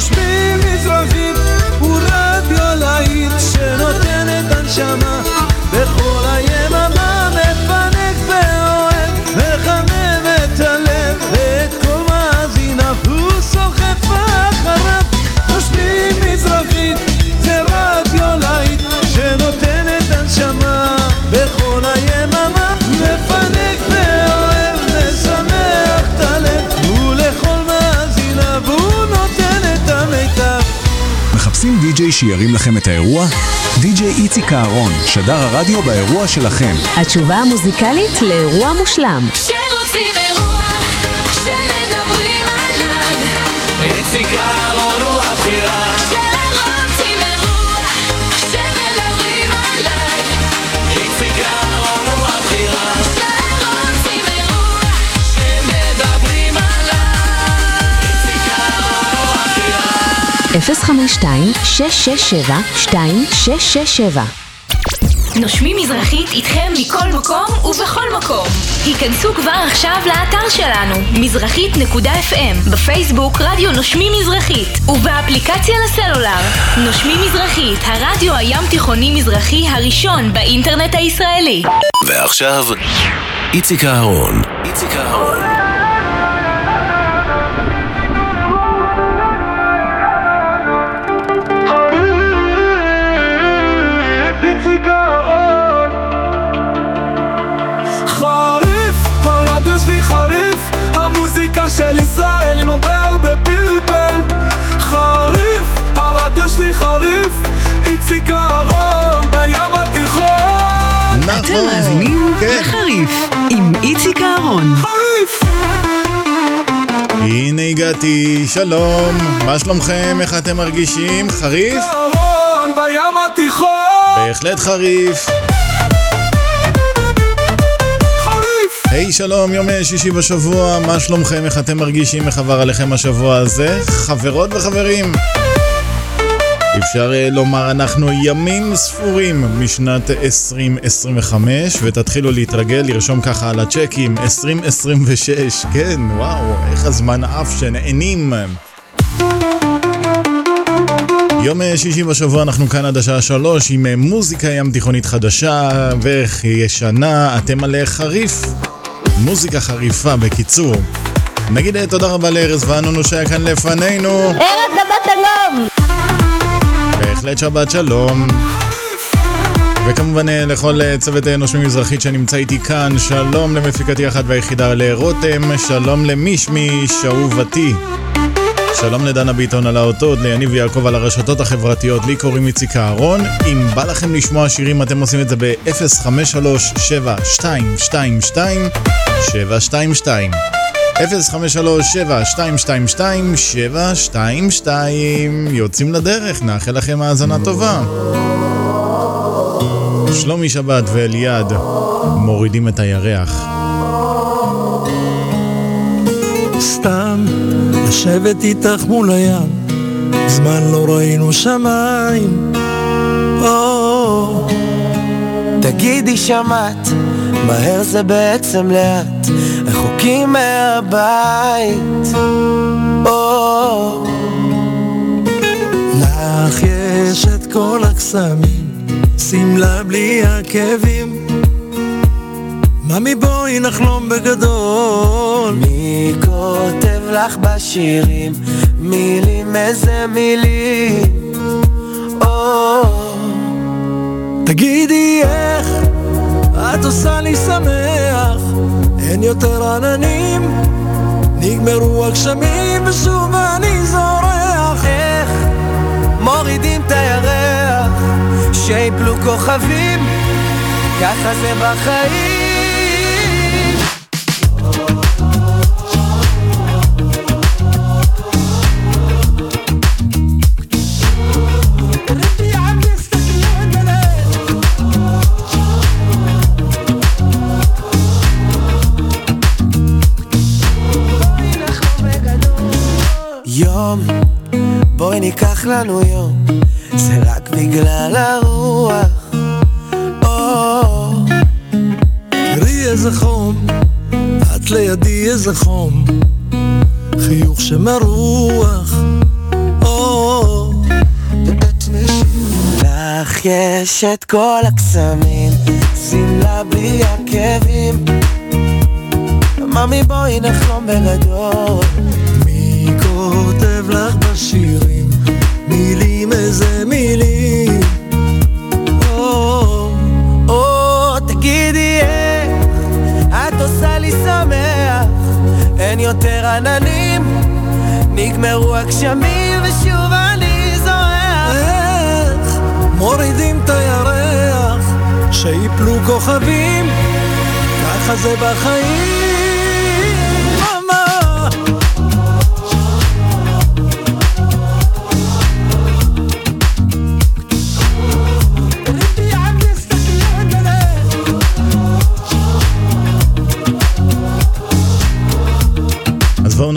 נושמים מזרחית די-ג'יי שירים לכם את האירוע? די-ג'יי איציק אהרון, שדר הרדיו באירוע שלכם. התשובה המוזיקלית לאירוע מושלם. כשרוצים 052-667-2667 נושמים מזרחית איתכם מכל מקום ובכל מקום. היכנסו כבר עכשיו לאתר שלנו, מזרחית.fm, בפייסבוק רדיו נושמים מזרחית, ובאפליקציה לסלולר. נושמים מזרחית, הרדיו הים תיכוני מזרחי הראשון באינטרנט הישראלי. ועכשיו, איציק אהרון. איציק אהרון. עם איציק אהרון. חריף! הנה הגעתי, שלום, מה שלומכם? איך אתם מרגישים? חריף? אהרון בים התיכון. בהחלט חריף. היי שלום, יום שישי בשבוע, מה שלומכם? איך אתם מרגישים? איך עבר עליכם השבוע הזה? חברות וחברים, אפשר אה, לומר אנחנו ימים ספורים משנת 2025 ותתחילו להתרגל, לרשום ככה על הצ'קים 2026, כן, וואו, איך הזמן עף שנהנים. יום אה, שישי בשבוע אנחנו כאן עד השעה שלוש עם אה, מוזיקה ים תיכונית חדשה וישנה, אתם על חריף, מוזיקה חריפה בקיצור. נגיד תודה רבה לארז ואנונו שהיה כאן לפנינו, שלום! בהחלט שבת שלום. וכמובן אה, לכל אה, צוות אה, נושמים מזרחית שנמצא איתי כאן, שלום למפיקתי אחת והיחידה לרותם, שלום למישמיש, אהובתי. שלום לדנה ביטון על האותות, ליניב ויעקב על הרשתות החברתיות, לי קוראים איציק אהרון. אם בא לכם לשמוע שירים אתם עושים את זה ב-053-722-722 053-722-722 יוצאים לדרך, נאחל לכם האזנה טובה. שלומי שבת ואליעד מורידים את הירח. סתם לשבת איתך מול הים, זמן לא ראינו שמיים. או, תגידי שמעת, מהר זה בעצם לאט, רחוקים מהבית. או, לך יש את כל הקסמים, שמלה בלי עקבים. ממי בואי נחלום בגדול. מי כותב לך בשירים, מילים איזה מילים. או, תגידי איך את עושה לי שמח, אין יותר עננים, נגמרו הגשמים ושוב אני זורח. איך מורידים את הירח, שיפלו כוכבים, ככה זה בחיים. ייקח לנו יום, זה רק בגלל הרוח. תראי איזה חום, את לידי איזה חום, חיוך שמרוח. לך יש את כל הקסמים, שמלה בלי עקבים. ממי בואי נחלום בגדול. מי כותב לך בשירים? מילים איזה מילים? או, או, תגידי איך את עושה לי שמח, אין יותר עננים, נגמרו הגשמים ושוב אני זורח. איך מורידים את הירח, שיפלו כוכבים, ככה זה בחיים.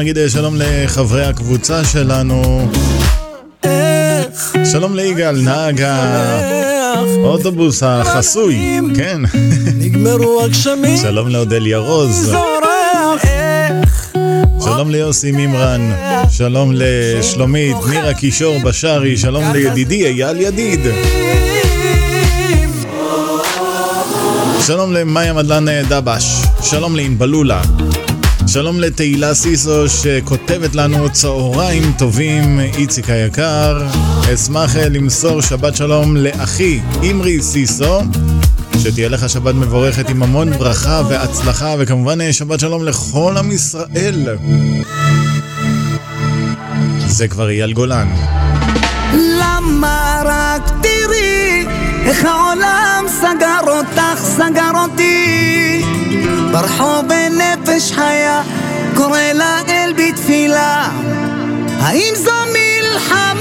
נגיד אה, שלום לחברי הקבוצה שלנו. איך שלום ליגאל, נהג האוטובוס החסוי. כן. נגמרו הגשמים, שלום לאודליה רוז. שלום ליוסי מימרן. שלום לשלומית, מירה קישור בשארי. שלום לידידי אייל ידיד. שלום למאיה מדלן אה, דבש. שלום לענבלולה. שלום לתהילה סיסו שכותבת לנו צהריים טובים, איציק היקר. אשמח אה, למסור שבת שלום לאחי אימרי סיסו. שתהיה לך שבת מבורכת עם המון ברכה והצלחה, וכמובן אה, שבת שלום לכל עם ישראל. זה כבר אייל גולן. למה רק תראי איך העולם סגר אותך, סגר אותי ברחוב בנפש חיה, קורא לאל בתפילה האם זו מלחמה?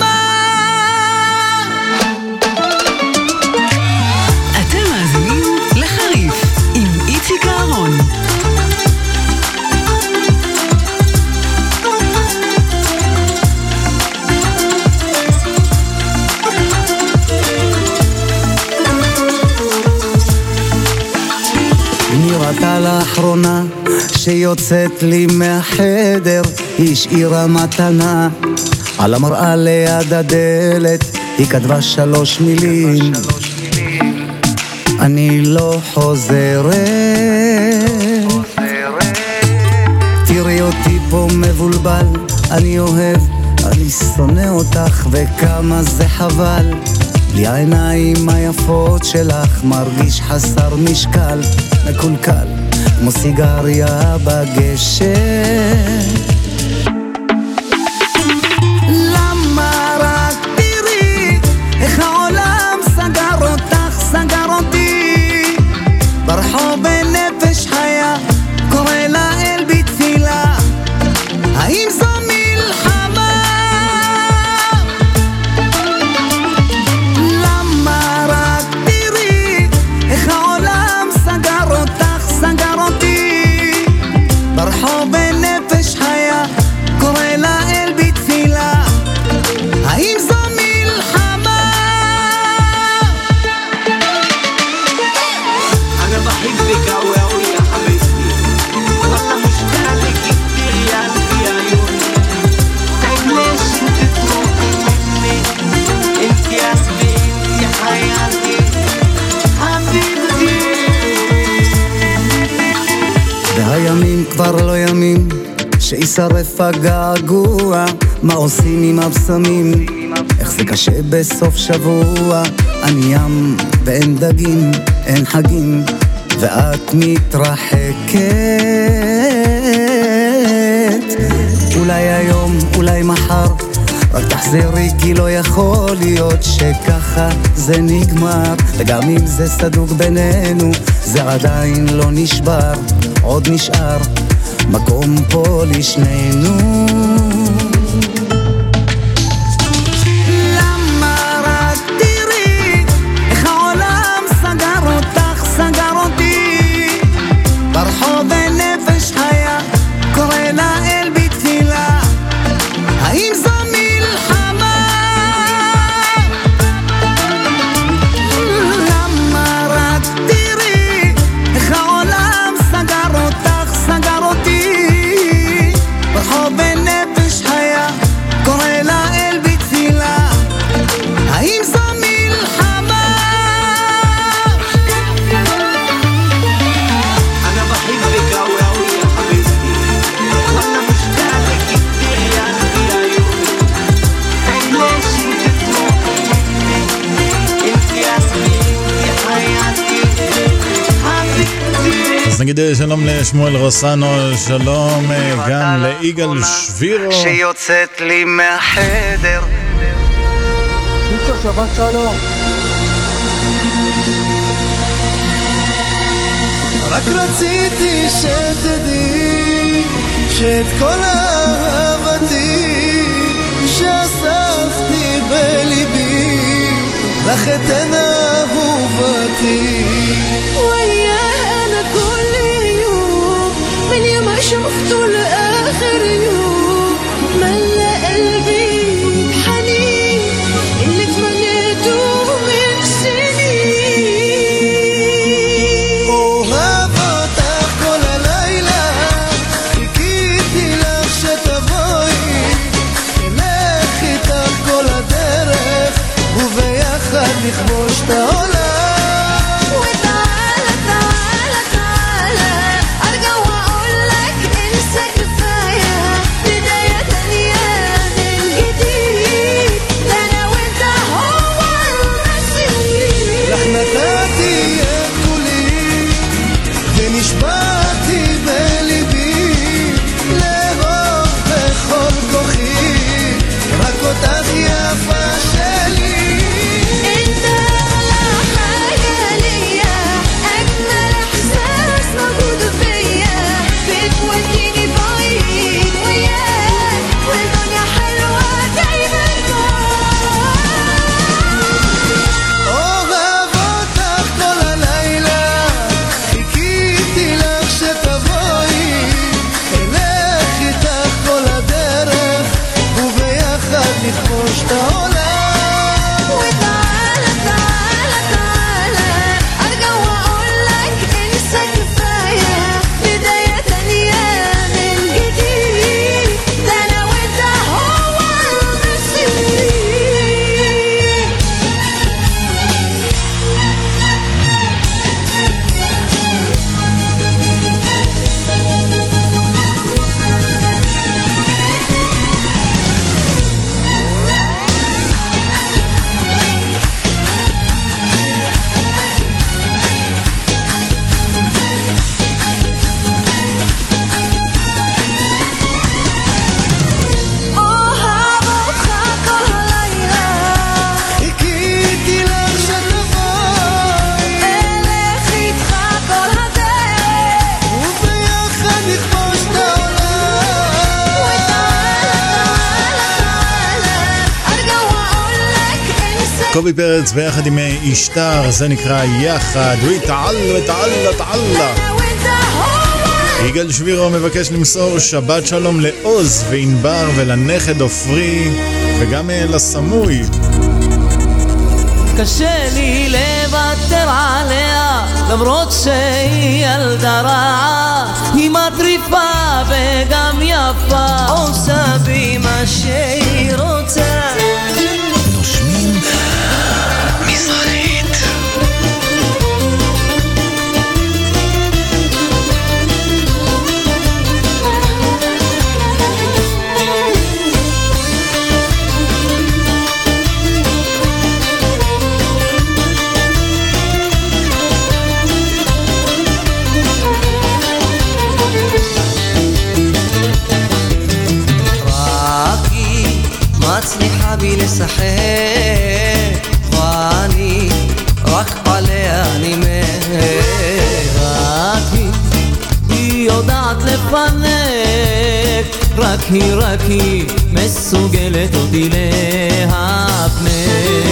נראתה לאחרונה שיוצאת לי מהחדר, היא השאירה מתנה על המראה ליד הדלת, היא כתבה שלוש מילים. אני לא חוזרת. תראי אותי פה מבולבל, אני אוהב, אני שונא אותך וכמה זה חבל. בלי העיניים היפות שלך מרגיש חסר משקל, מקולקל, כמו סיגריה בגשם שישרף הגעגוע, מה עושים עם הבשמים? איך זה קשה בסוף שבוע, אני ים ואין דגים, אין חגים, ואת מתרחקת. אולי היום, אולי מחר, רק תחזרי כי לא יכול להיות שככה זה נגמר וגם אם זה סדוק בינינו זה עדיין לא נשבר עוד נשאר מקום פה לשנינו נגיד אה, שלום לשמואל רוסנו, שלום אה, גם ליגאל שבירו. שיוצאת לי מהחדר שבת שלום. רק רציתי שתדעי שאת כל אהבתי שאספתי בליבי לך אתן אהובתי you פרץ ביחד עם אה, אשתר, זה נקרא יחד, ויתעלה, תעלה, תעלה. יגאל שבירו מבקש למסור שבת שלום לעוז וענבר ולנכד עופרי וגם אה, לסמוי. קשה לי לוותר עליה למרות שהיא ילדה רעה היא מטריפה וגם יפה עושה בי מה שהיא רוצה בי לשחק ואני רק עליה נמר רק היא, היא יודעת לפנק רק היא, רק היא מסוגלת אותי להפנק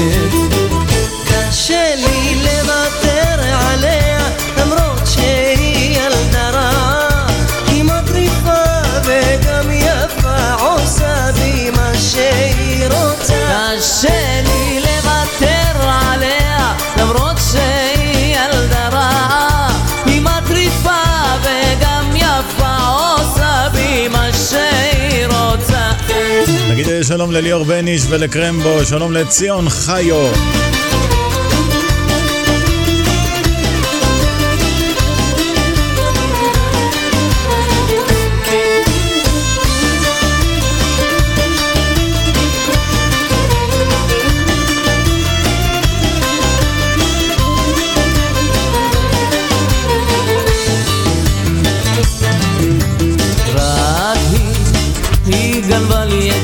נגיד אה, שלום לליאור בניש ולקרמבו, שלום לציון חיו.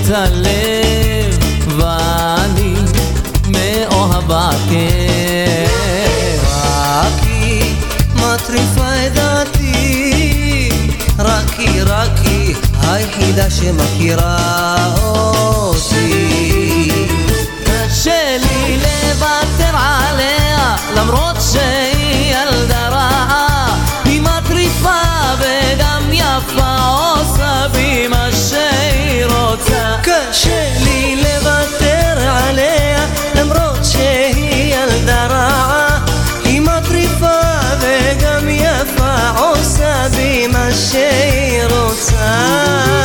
את הלב ואני מאוהבה כן. רק היא מטריפה את דעתי רק היא, רק היא היחידה שמכירה רוצה קשה לי לוותר עליה למרות שהיא ילדה רעה. היא מטריפה וגם יפה עושה בי מה שהיא רוצה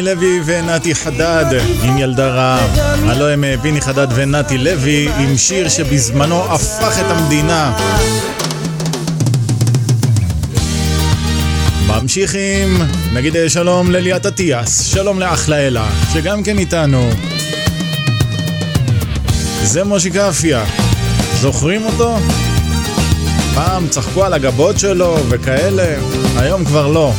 פיני לוי ונתי חדד עם ילדה רעה. הלו הם אה, פיני חדד ונתי לוי עם שיר שבזמנו הפך את המדינה. ממשיכים, נגיד אה, שלום לליאת אטיאס, שלום לאחלה אלה, שגם כן איתנו. זה מושי קפיה, זוכרים אותו? פעם צחקו על הגבות שלו וכאלה, היום כבר לא.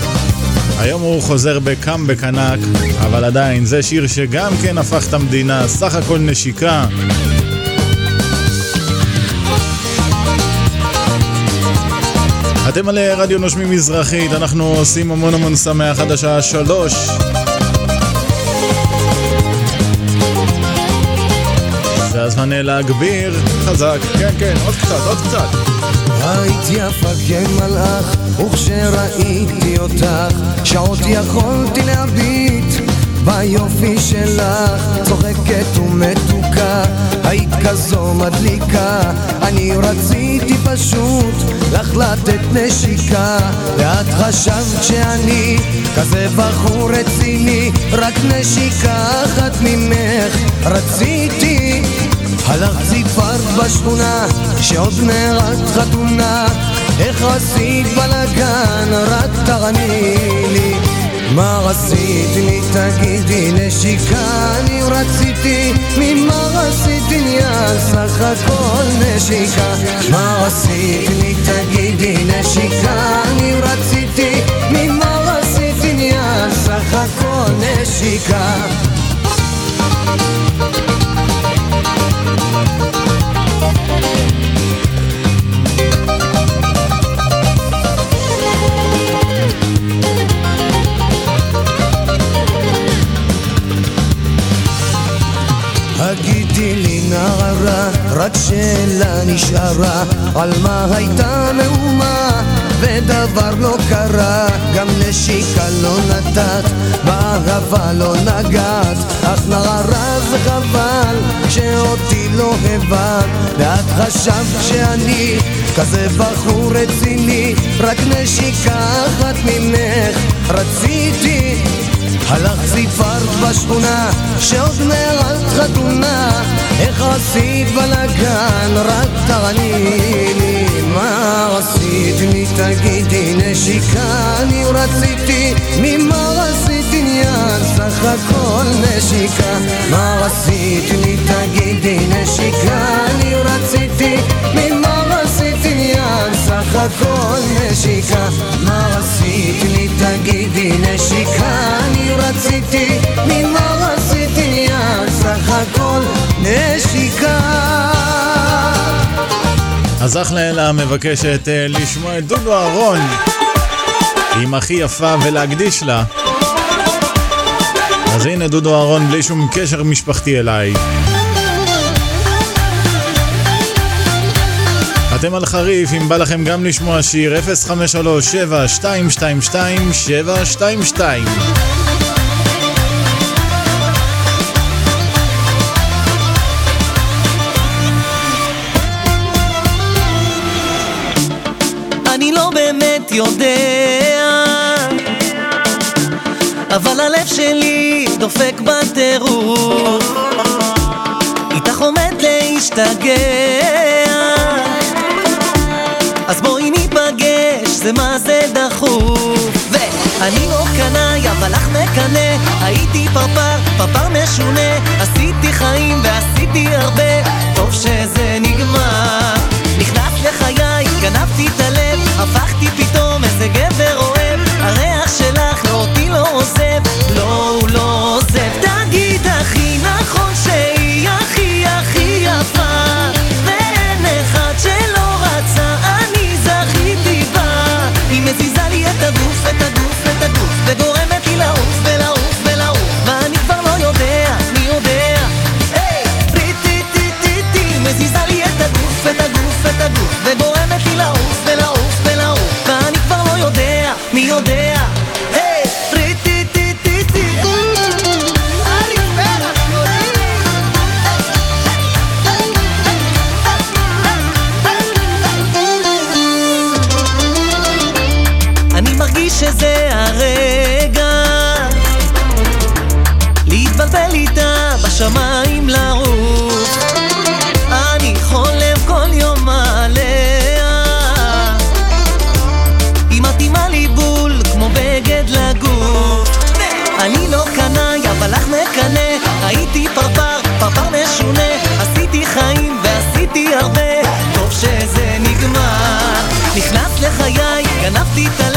היום הוא חוזר בקאמבק ענק, אבל עדיין, זה שיר שגם כן הפך את המדינה, סך הכל נשיקה. אתם על רדיו נושמים מזרחית, אנחנו עושים המון המון שמח עד השעה שלוש. זה הזמן להגביר, חזק, כן כן, עוד קצת, עוד קצת. היית יפה כמלאך, וכשראיתי אותך, שעות יכולתי להביט ביופי שלך, צוחקת ומתוקה, היית כזו מדליקה, אני רציתי פשוט לך לתת נשיקה, ואת חשבת שאני כזה בחור רציני, רק נשיקה אחת ממך. רציתי הלכת סיפרת בשכונה שעוד מעט חתונה. איך עשית בלאגן? רק תעני לי. מה רצית? לי תגידי נשיקה אני רציתי. ממה רצית עניין סך הכל נשיקה. מה רצית? לי תגידי נשיקה אני רציתי. ממה רצית עניין סך הכל נשיקה על מה הייתה מהומה, ודבר לא קרה, גם נשיקה לא נתת, באהבה לא נגעת, אך נערה זה חבל, שאותי לא הבנת, ואת חשבת שאני כזה בחור רציני, רק נשיקה אחת ממך. רציתי הלכת סיפרת בשכונה שעוד מעט חתונה איך עשית בלאגן? רק תעני לי מה עשית? לי תגידי נשיקה אני רציתי. ממה רצית עניין? סך הכל נשיקה. מה רצית לי תגידי נשיקה אני רציתי. ממה עניין סך הכל נשיקה. מה רצית לי? תגידי נשיקה. אני רציתי ממה רצית עניין סך הכל נשיקה. אז אחלה אלה מבקשת אה, לשמוע את דודו אהרון עם הכי יפה ולהקדיש לה. אז הנה דודו אהרון בלי שום קשר משפחתי אליי. אתם על חריף, אם בא לכם גם לשמוע שיר 053-722-722 לא יודע אבל הלב שלי דופק בטירוף. איתך עומד להשתגר אני לא קנאי, אבל אך מקנא. הייתי פרפר, פרפר משונה. עשיתי חיים ועשיתי הרבה. טוב שזה... gotita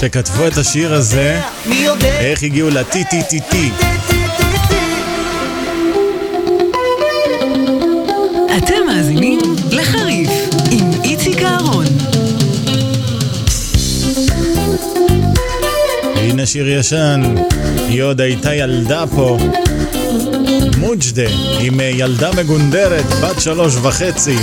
שכתבו את השיר הזה, איך הגיעו ל-TTTT. אתם מאזינים לחריף עם איציק אהרון. הנה שיר ישן, היא עוד הייתה ילדה פה. מוג'דה עם אה, ילדה מגונדרת, בת שלוש וחצי.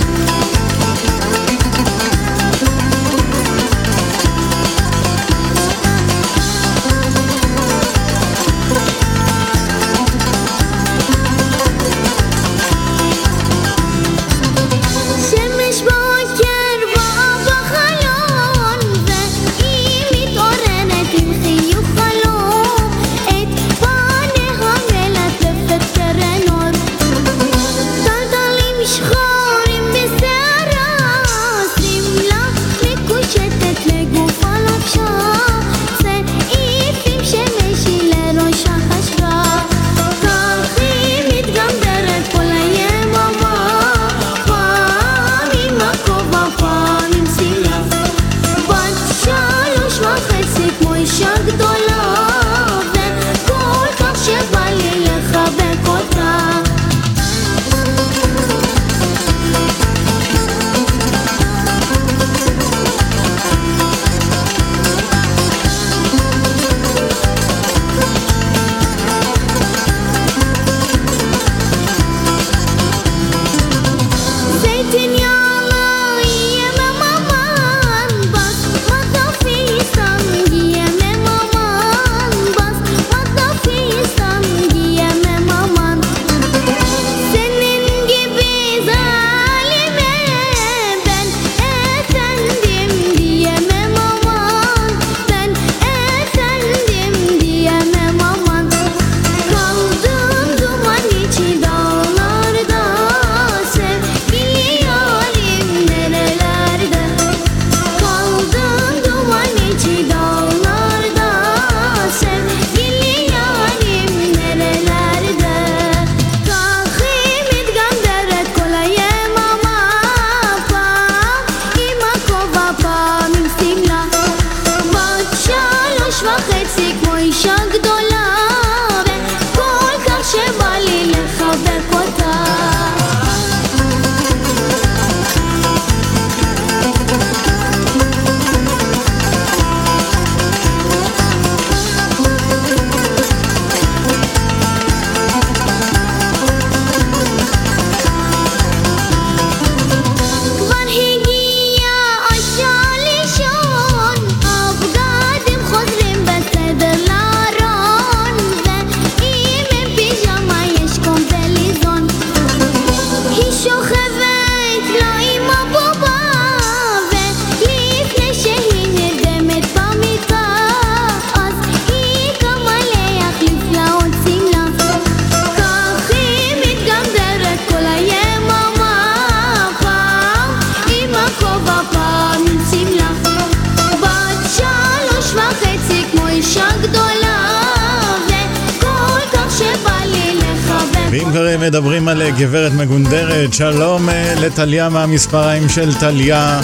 שלום אה, לטליה מהמספריים של טליה,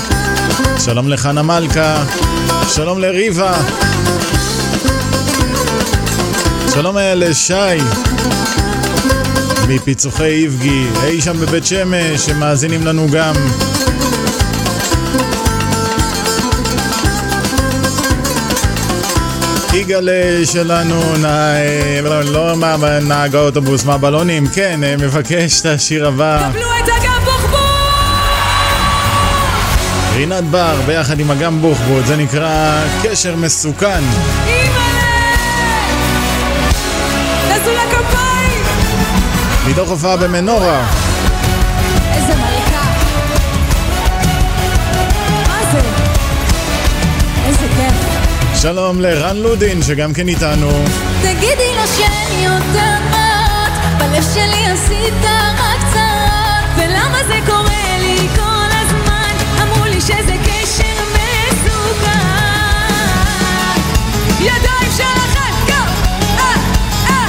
שלום לחנה מלכה, שלום לריבה, שלום אה, לשי. מפיצוחי איבגי, אי שם בבית שמש, שמאזינים לנו גם. יגאל אה, שלנו, נע... לא, לא נהג האוטובוס, מהבלונים, כן, מבקש את השיר הבא. קבלו רינת בר ביחד עם אגם בוכבוד, זה נקרא קשר מסוכן. מתוך הופעה במנורה. איזה שלום לרן לודין, שגם כן איתנו. תגידי לו שאין יותר מעט, בלב שלי עשית רע. ידיים שלכם, גו! אה, אה.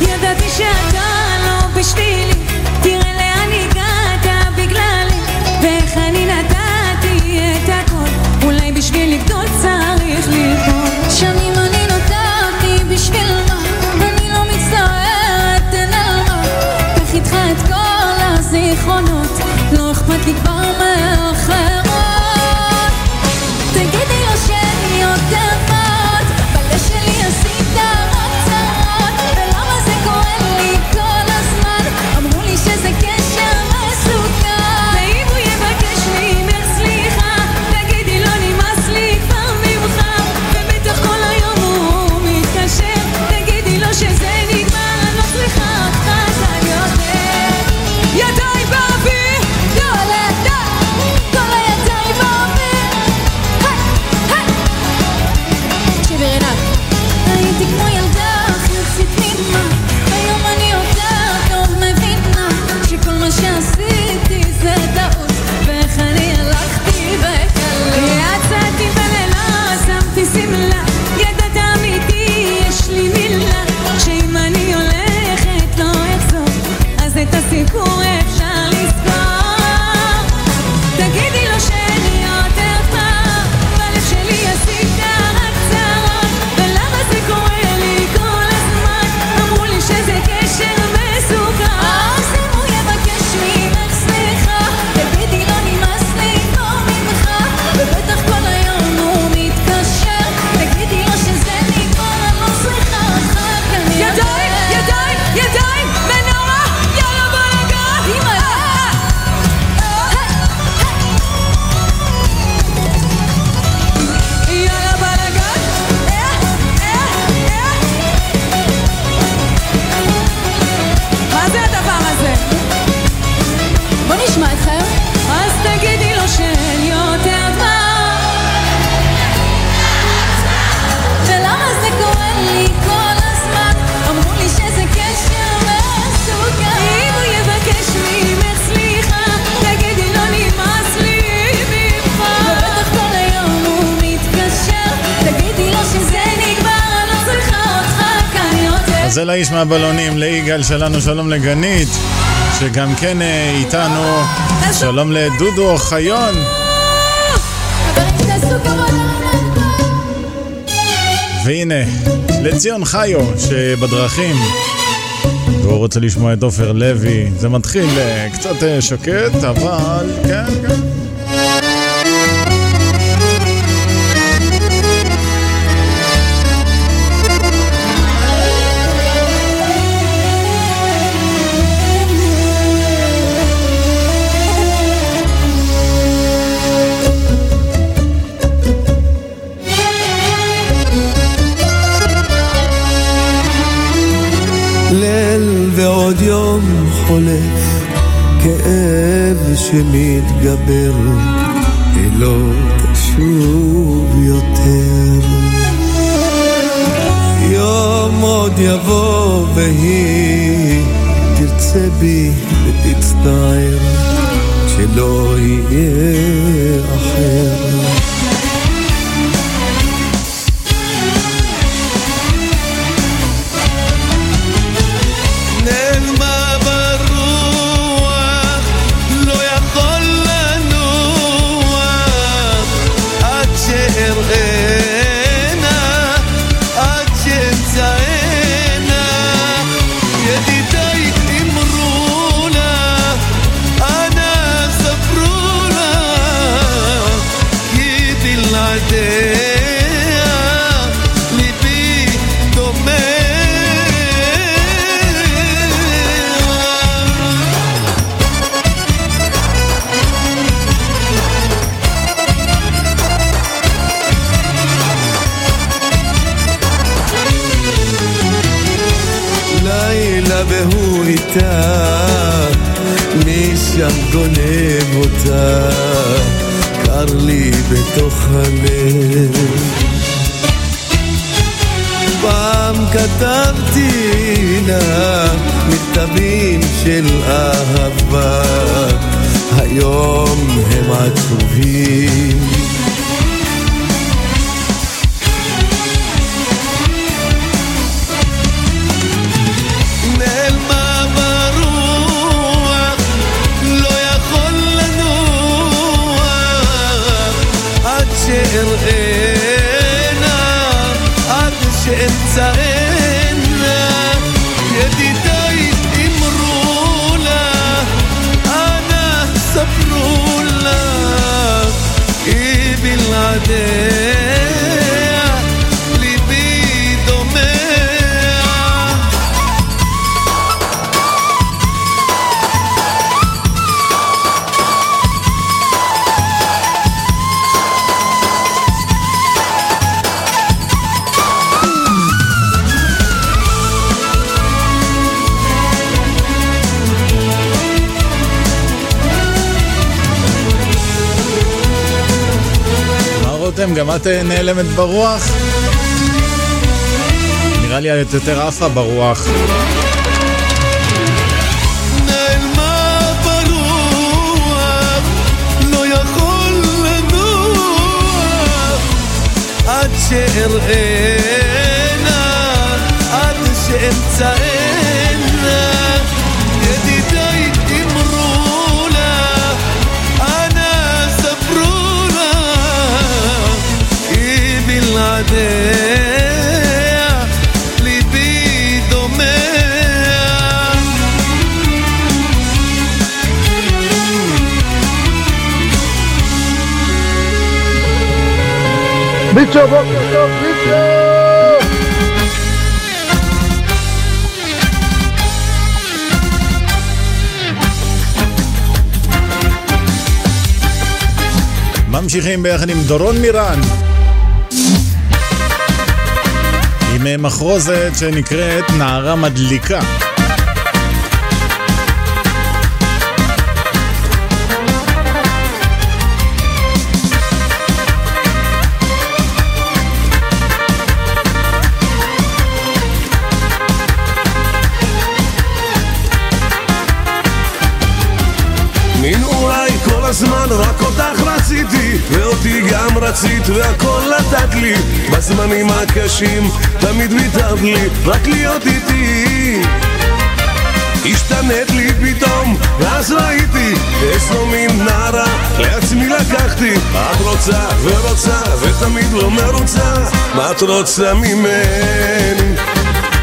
ידעתי שאתה לא בשבילי הגל שלנו, שלום לגנית, שגם כן אה, איתנו. שלום לדודו אוחיון. והנה, לציון חיו שבדרכים. והוא רוצה לשמוע את עופר לוי. זה מתחיל אה, קצת אה, שקט, אבל כן, כן. ליל ועוד יום חולף, כאב שמתגבר, היא לא תשוב יותר. יום עוד יבוא והיא תרצה בי ותצטער, שלא יהיה אחר. את אה, נעלמת ברוח? נראה לי את יותר עפה ברוח. ברוח, לא עד שאראנה, שאמצאנה. ליבי דומע. ביצ'ו, בוקר טוב, ביצ'ו! ממשיכים ביחד עם דורון מירן. עם אה, מחרוזת שנקראת נערה מדליקה. מנעוריי כל הזמן רק אותך רציתי ואותי גם רצית והכל נתת לי בזמנים הקשים תמיד ויתרת לי רק להיות איתי השתנית לי פתאום, ואז ראיתי איזו מין נערה לעצמי לקחתי. את רוצה ורוצה ותמיד לא מרוצה, מה את רוצה ממני?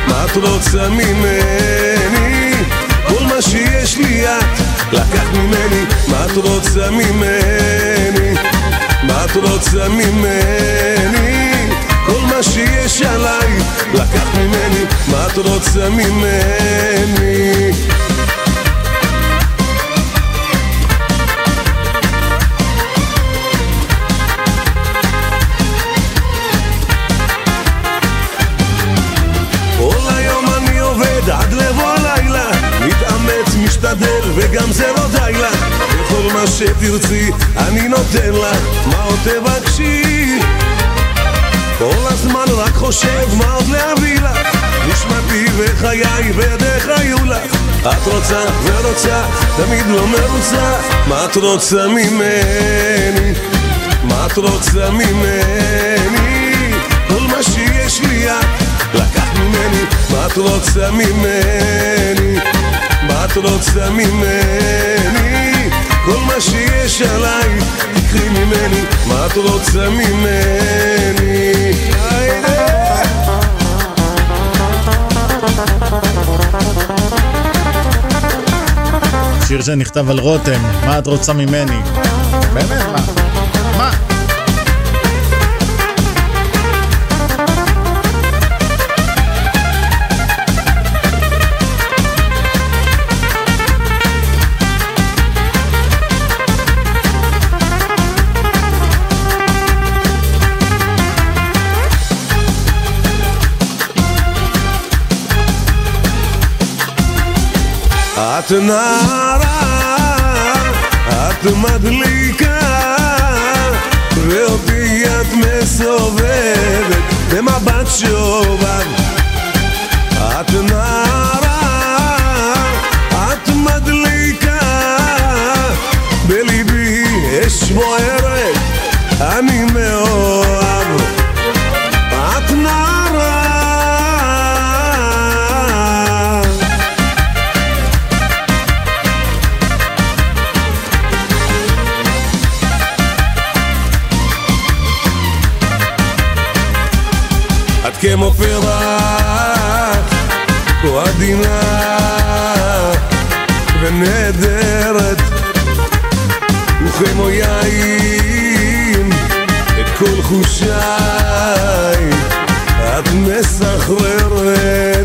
מה את רוצה ממני? כל מה שיש לי את לקחת ממני, מה את רוצה ממני? מה את רוצה ממני? כל מה שיש עליי לקחת ממני, מה את רוצה ממני? וגם זה לא די לך מה שתרצי אני נותן לך מה עוד תבקשי כל הזמן רק חושב מה עוד להביא לך נשמתי וחיי בידיך היו לך את רוצה ורוצה, תמיד לא מרוצה מה את רוצה ממני? מה את רוצה ממני? כל מה שיש לי את לקחת ממני מה את רוצה ממני? מה את רוצה ממני? כל מה שיש עליי תקחי ממני מה את רוצה ממני? שיר שנכתב על רותם, מה את רוצה ממני? באמת, מה? מה? את נערה, את מדליקה, ואותי את מסובבת במבט שובב. את נערה, את מדליקה, בליבי אש בוערת, אני מאוהב. כמו פרח, כה עדינה ונהדרת, וכמו יין את כל חושיי, את מסחררת,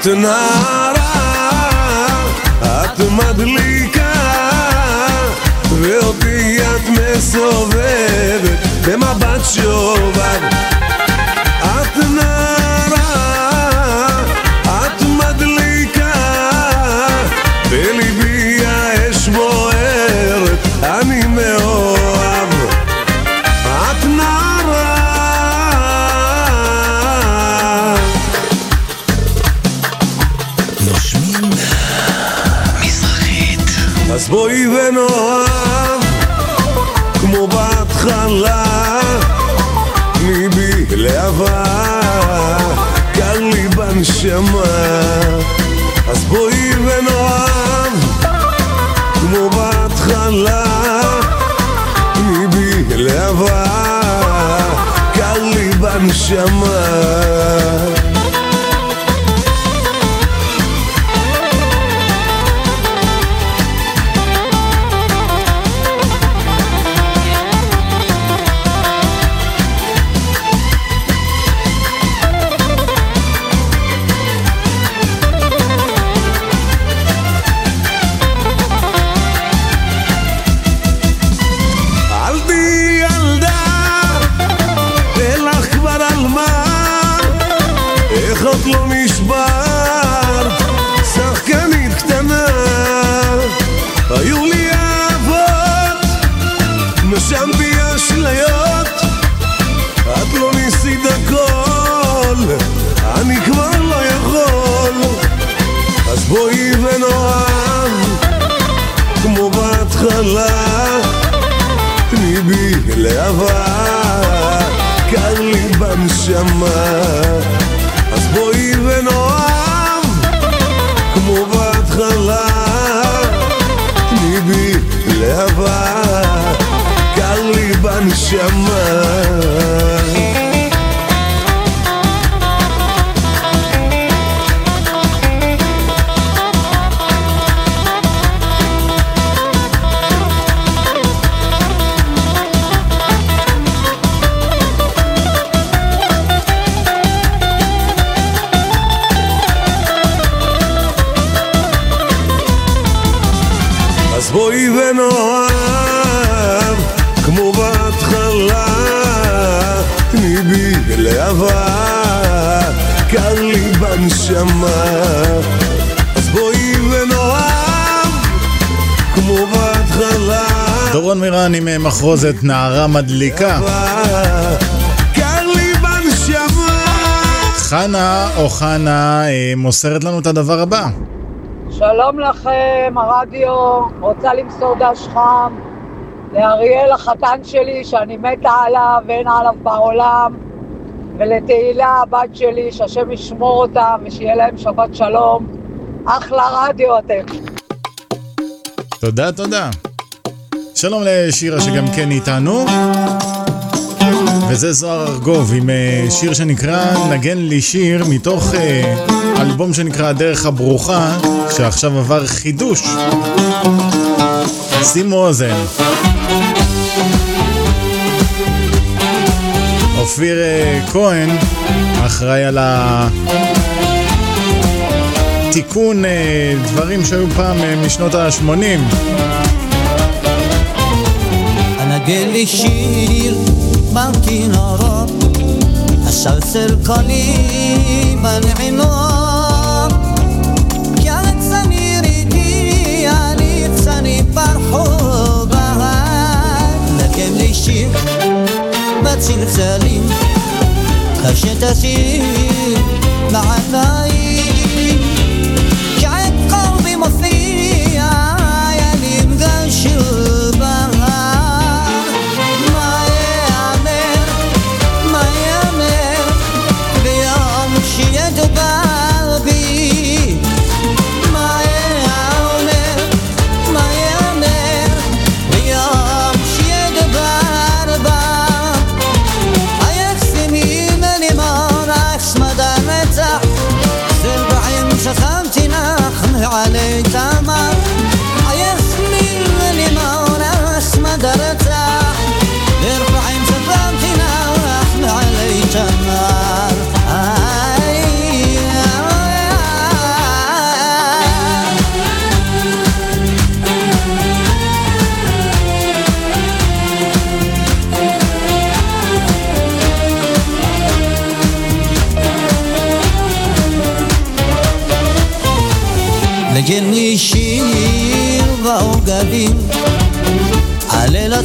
את נערה, את מדליקה, ואותי את מסובבת במבט שובב. בנשמה אז בואי ונאהב כמו בהתחלה ליבי להבה קר לי בנשמה אהבה, קר לי בנשמה, אז בואי ונאהב, כמו בהתחלה, תני בי להבה, קר לי בנשמה. מחרוזת נערה מדליקה. חנה או חנה אה, מוסרת לנו את הדבר הבא. שלום לכם, הרדיו, רוצה למסור דש חם לאריאל החתן שלי שאני מתה עליו ואין עליו בעולם ולתהילה הבת שלי, שהשם ישמור אותם ושיהיה להם שבת שלום. אחלה רדיו אתם. תודה, תודה. שלום לשירה שגם כן איתנו. וזה זוהר ארגוב עם אה, שיר שנקרא נגן לי שיר מתוך אה, אלבום שנקרא הדרך הברוכה שעכשיו עבר חידוש. שימו אוזן. אופיר אה, כהן אחראי על התיקון דברים שהיו פעם משנות ה-80. אנגן לי שיר בכנרות, אשלסל קולי בנעימות, כי הצמיר הגיע ליצני ברחובה, נגן לי שיר בצלצלים, כשתשיר בעיניים,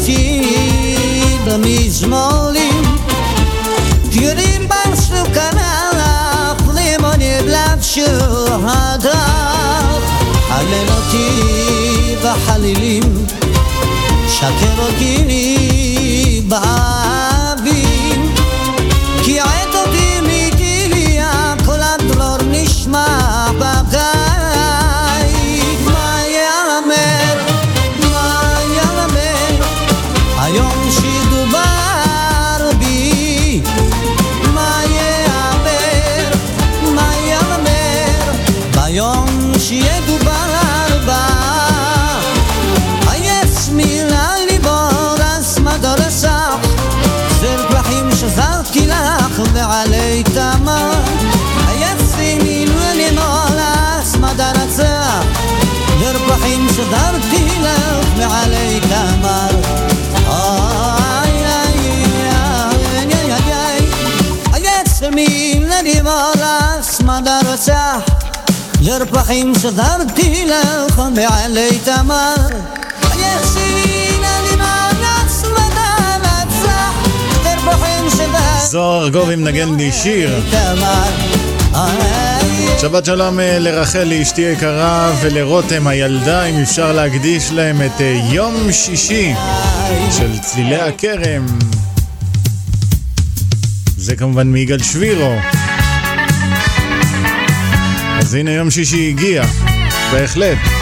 עלילתי במזמורים, פיורים ברסו כנף, לימוני בלב שהדר, חלל אותי בחלילים, שקר אותי באבים, זר פרחים שזרתי לך בעלי תמר. זוהר ארגוב עם נגן לי שיר. שבת שלום אה, לרחלי, אשתי יקרה, ולרותם הילדה, אם אפשר להקדיש להם את אה, יום שישי של צלילי הכרם. זה כמובן מיגאל שבירו. הנה יום שישי הגיע, בהחלט.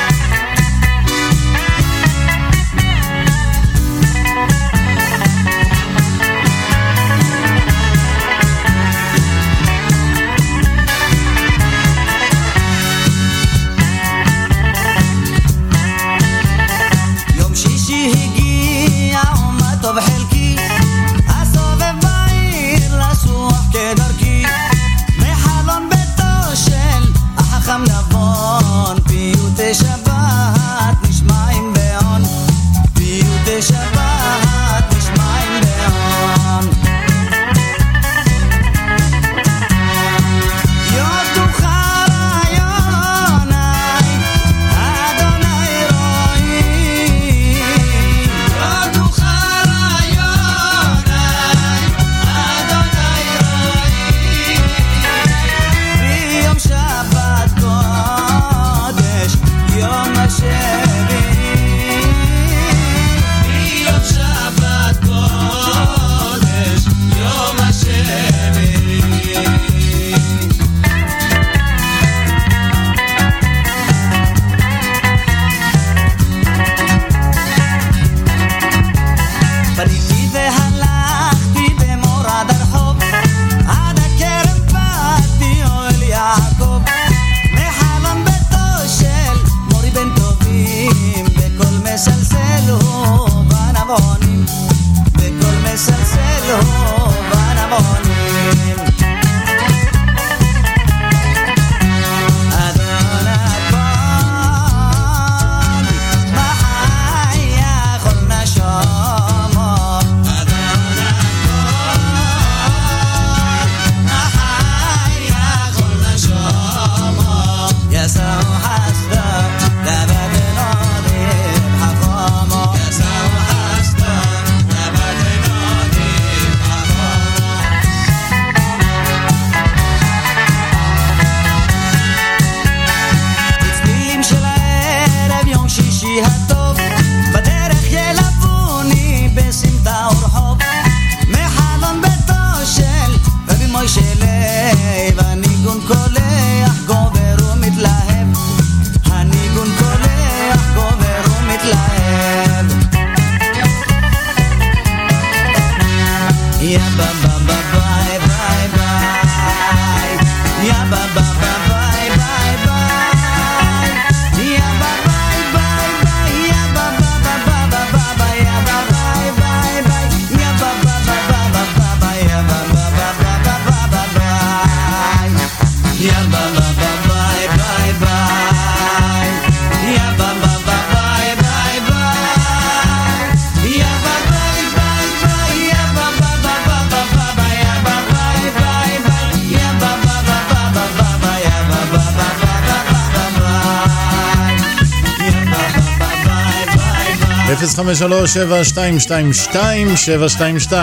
053-722-722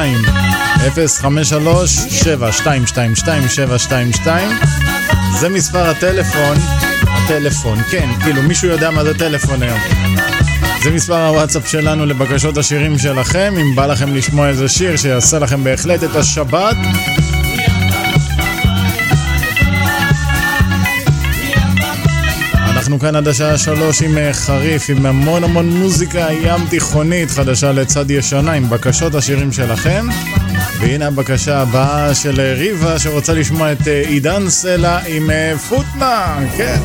053-722-722 זה מספר הטלפון, הטלפון, כן, כאילו מישהו יודע מה זה טלפון היום. זה מספר הוואטסאפ שלנו לבקשות השירים שלכם, אם בא לכם לשמוע איזה שיר שיעשה לכם בהחלט את השבת. אנחנו כאן עד השעה שלוש עם אה, חריף, עם המון המון מוזיקה ים תיכונית חדשה לצד ישנה, עם בקשות השירים שלכם. והנה הבקשה הבאה של אה, ריבה שרוצה לשמוע את אה, עידן סלע עם אה, פוטנה, כן.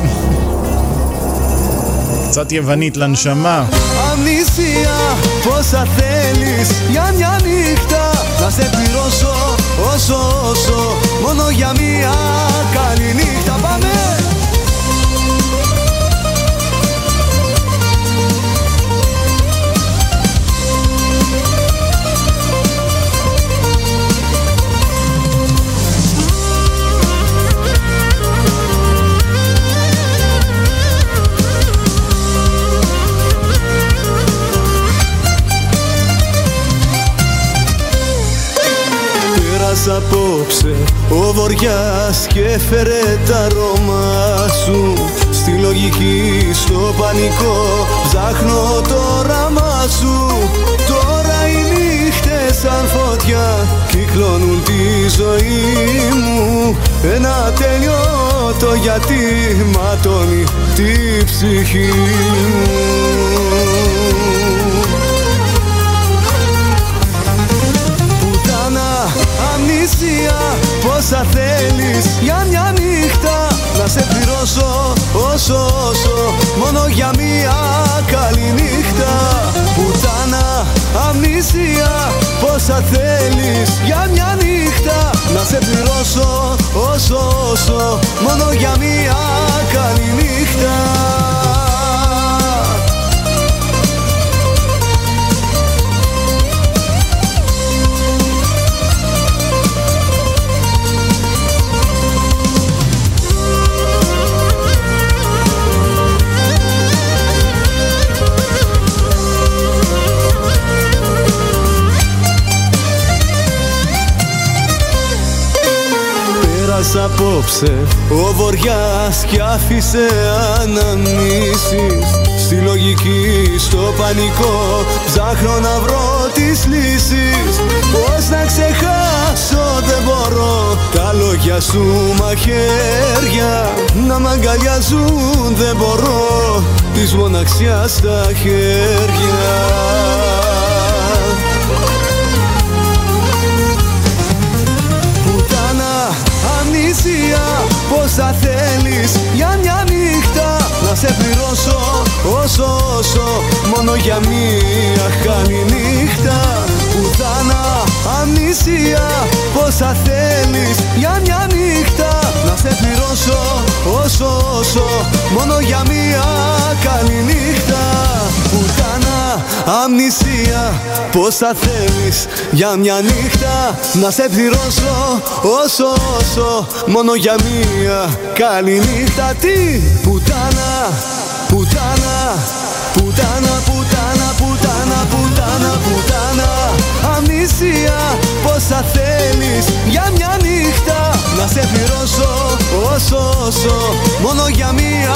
קצת יוונית לנשמה. Αμνησία, πόσα θέλεις Για μια νύχτα να σε πληρώσω Όσο όσο Μόνο για μια καλή νύχτα απόψε ο βοριάς και έφερε τα αρώμα σου. Στη λογική, στο πανικό, ψάχνω το όραμά σου. Τώρα οι νύχτες σαν φωτιά κυκλώνουν τη ζωή μου. Ένα τελειώτο γιατί ματώνει τη ψυχή μου θέλεις για μια νύχτα Να σε πληρώσω όσο όσο, μόνο για μια καλή νύχτα. Πουτάνα, αμνησία, πόσα θέλεις για μια νύχτα Να σε πληρώσω όσο όσο, μόνο για μια Πέρασε απόψε ο βοριάς κι άφησε αναμνήσεις. Στη λογική, στο πανικό ψάχνω να βρω τις λύσεις. Πώς να ξεχάσω δεν μπορώ. Τα λόγια σου μαχαίρια Να μ' αγκαλιάζουν δεν μπορώ. Της μοναξιάς τα χέρια πόσα θέλεις για μια νύχτα Να σε πληρώσω όσο όσο, μόνο για μια καλή νύχτα. Πουτάνα, αμνησία, πόσα θέλεις για μια νύχτα Να σε πληρώσω όσο όσο, μόνο για μια καλή νύχτα. Πουτάνα, αμνησία, πόσα θέλεις για μια νύχτα Να σε πληρώσω όσο όσο, μόνο για μια καλή νύχτα Τι, πουτάνα, πουτάνα, πουτάνα, πουτάνα, πουτάνα, πουτάνα, πουτάνα. Αμνησία, πόσα θέλεις για μια νύχτα Να σε πληρώσω όσο όσο, μόνο για μια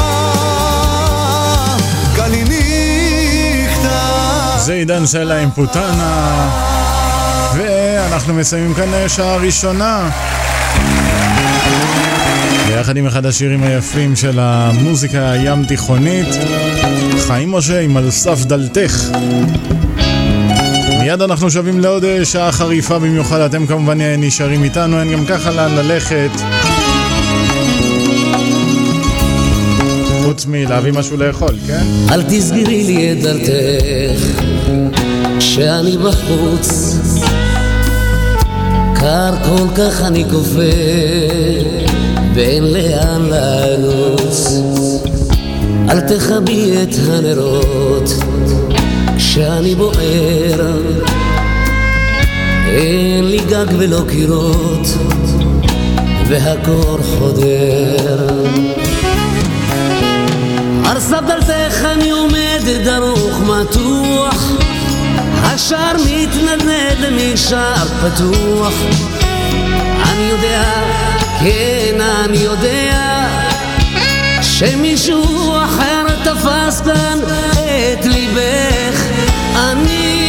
καλή νύχτα זה עידן סלע עם פוטנה, ואנחנו מסיימים כאן שעה ראשונה. ביחד עם אחד השירים היפים של המוזיקה הים תיכונית, חיים משה עם על סף דלתך. מיד אנחנו שבים לעוד אה, שעה חריפה במיוחד, אתם כמובן אה, נשארים איתנו, אין גם ככה לאן ללכת. חוץ מלהביא משהו לאכול, כן? אל תסגרי לי את דלתך, שאני בחוץ. קר כל כך אני כופה, ואין לאן לנוץ. אל תכבי את הנרות, כשאני בוער. אין לי גג ולא קירות, והקור חודר. על סף דלתך אני עומד דרוך מתוח השער מתנדנד למשער פתוח. אני יודע, כן אני יודע שמישהו אחר תפס כאן את ליבך. אני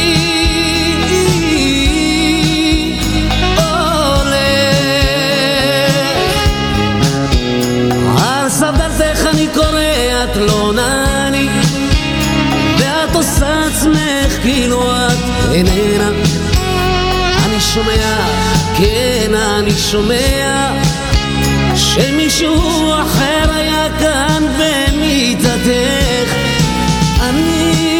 לא כאילו איננה. אני שומע, כן אני שומע שמישהו אחר היה כאן במיטתך אני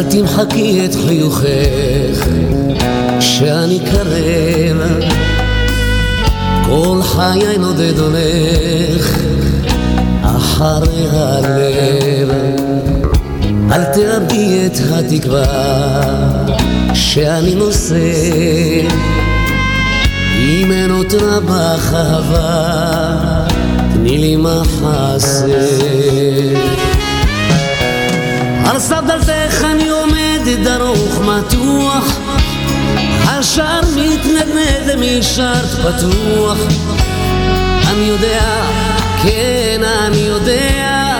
אל תמחקי את חיוכך שאני קרב. כל חיי נודד הולך אחרי הלב. אל תאבדי את התקווה שאני נושא. אם אין נותרה בך אהבה תני לי מחסה. על סף אני דרוך מתוח. השער מתנדנד למשאר פתוח. אני יודע, כן אני יודע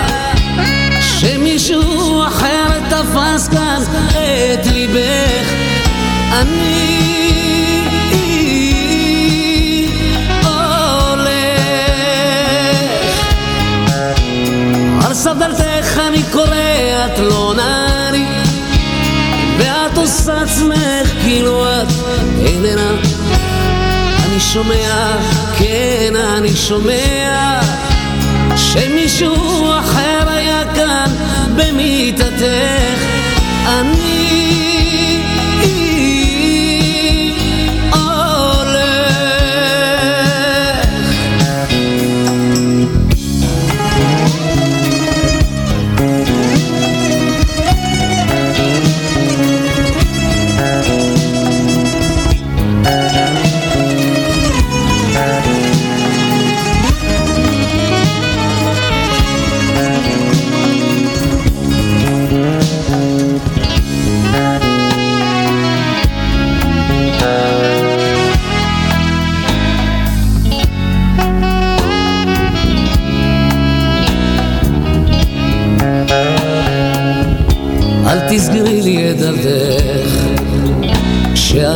שמישהו אחר תפס כאן את ליבך. אני הולך. על סף דלתך אני קורא, את לא נעני עושה עצמך כאילו את איננה. אני שומע, כן אני שומע שמישהו אחר היה כאן במיטתך. אני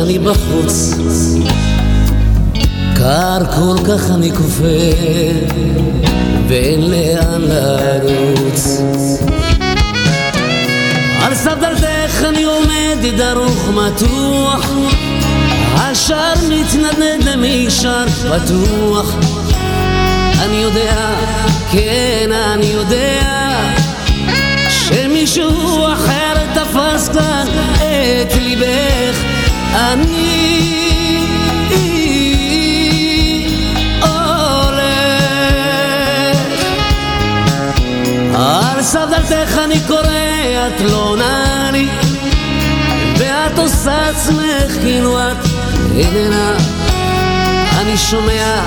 כשאני בחוץ. קר כל כך אני כופה ואין לאן לרוץ. על סף דלתך אני עומד דרוך מתוח. השער מתנדנד למישר פתוח. אני יודע, כן אני יודע שמישהו אחר תפס כאן את ליבך דלתך אני קורא, את לא עונה לי ואת עושה עצמך כאילו את איננה. אני שומע,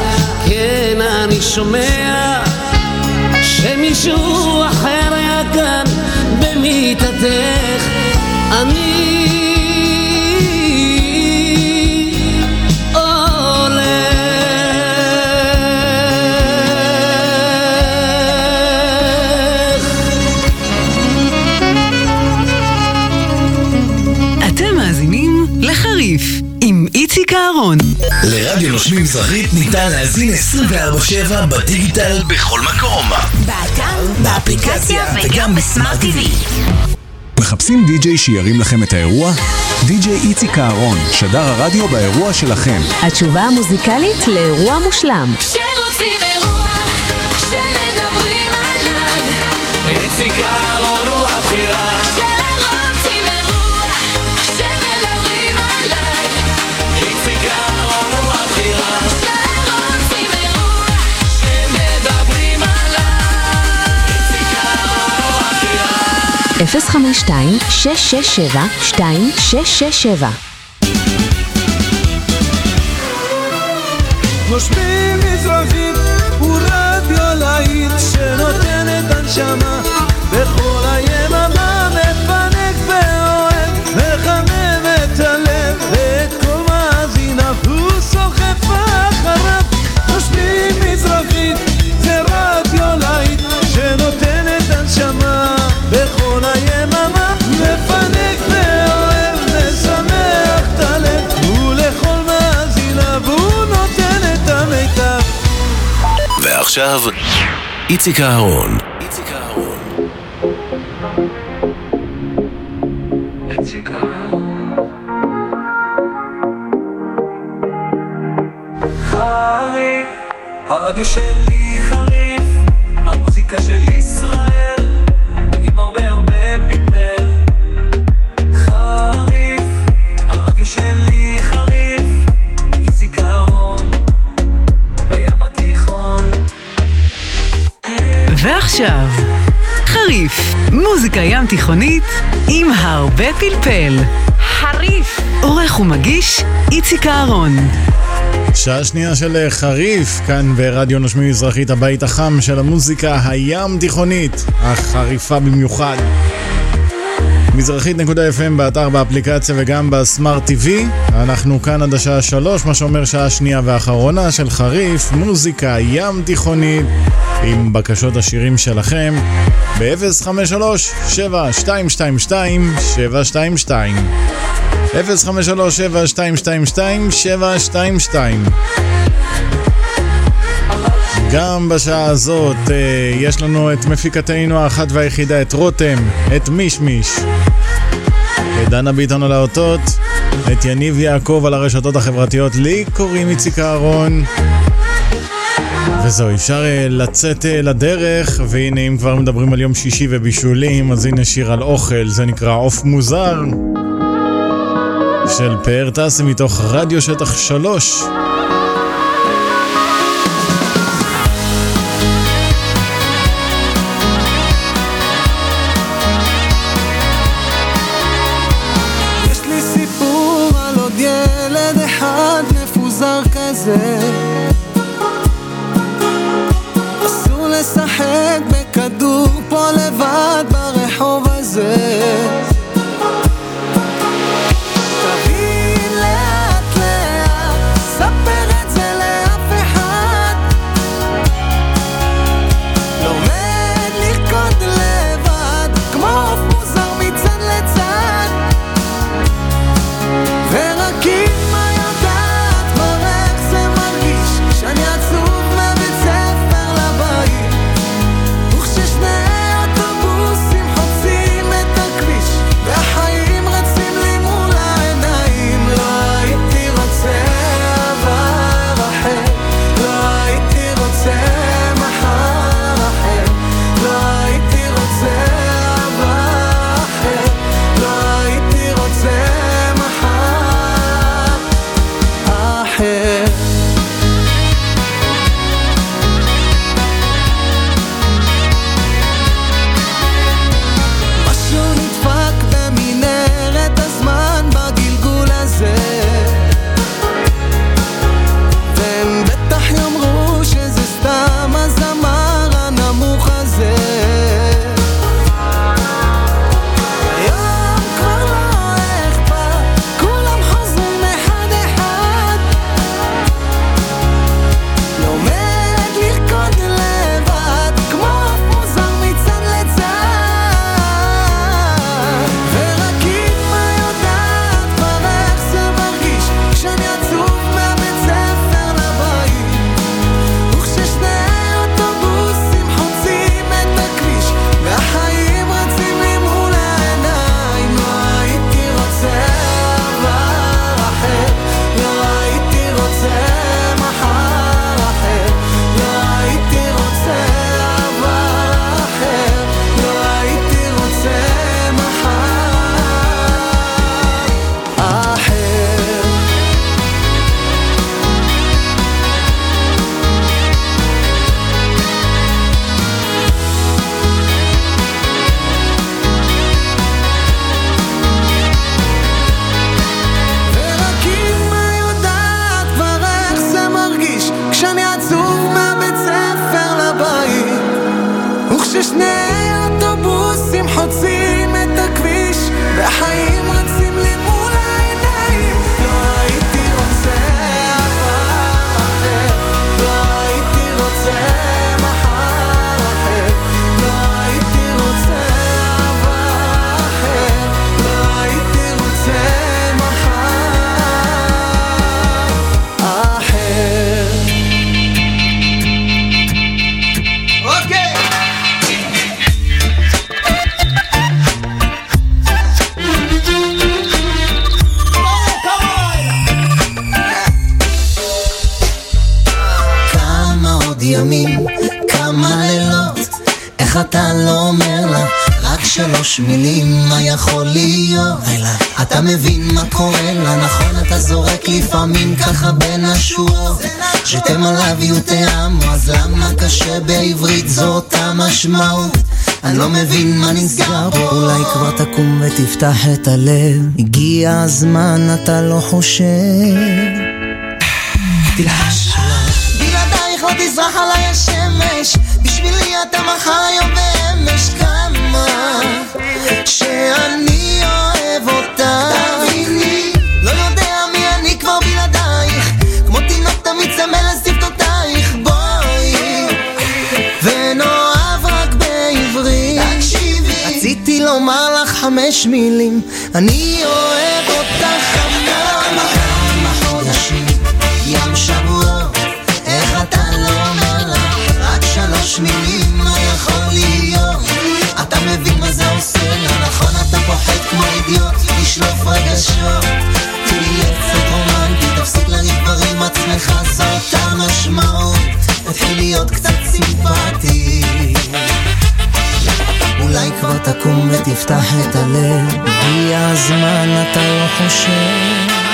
כן אני שומע שמישהו אחר היה כאן במיטתך אני אהרון. לרדיו נושמים מזרחית ניתן להאזין 24/7 בדיגיטל בכל מקום. באתר, באפליקציה וגם בסמארט TV. מחפשים די-ג'יי שירים לכם את האירוע? די-ג'יי איציק אהרון, שדר הרדיו באירוע שלכם. התשובה המוזיקלית לאירוע מושלם. כשרוצים 052-667-2667 נושמים מזרחית הוא רדיו להיט שנותן את הנשמה בכל היממה ועכשיו, איציק אהרון. חריף, הרדיו שלי חריף, תיכונית עם הרבה פלפל. חריף. עורך ומגיש איציק אהרון. שעה שנייה של אה, חריף, כאן ברדיו נושמי מזרחית, הבית החם של המוזיקה הים תיכונית, החריפה במיוחד. מזרחית.fm באתר, באפליקציה וגם בסמארט TV. אנחנו כאן עד השעה 3, מה שאומר שעה שנייה ואחרונה של חריף, מוזיקה ים תיכונית. עם בקשות השירים שלכם ב-053-722-722 053-722-722 גם בשעה הזאת אה, יש לנו את מפיקתנו האחת והיחידה, את רותם, את מישמיש, את דנה ביטון על האותות, את יניב יעקב על הרשתות החברתיות, לי קוראים איציק אהרון. וזהו, אפשר אה, לצאת אה, לדרך, והנה, אם כבר מדברים על יום שישי ובישולים, אז הנה שיר על אוכל, זה נקרא עוף מוזר, של פאר טסי מתוך רדיו שטח 3. זה הזמן, אתה לא חושב. תלחש בלעדייך לא תזרח עליי השמש. בשבילי אתה מחר היום ואמש. כמה שאני אוהב אותך. תביני לא יודע מי אני כבר בלעדייך. כמו תינוק תמיד צמא לשפתותייך. בואי. ונאהב רק בעברית. תקשיבי. רציתי לומר לך חמש מילים. אני אוהב את הלב הגיע הזמן אתה לא חושב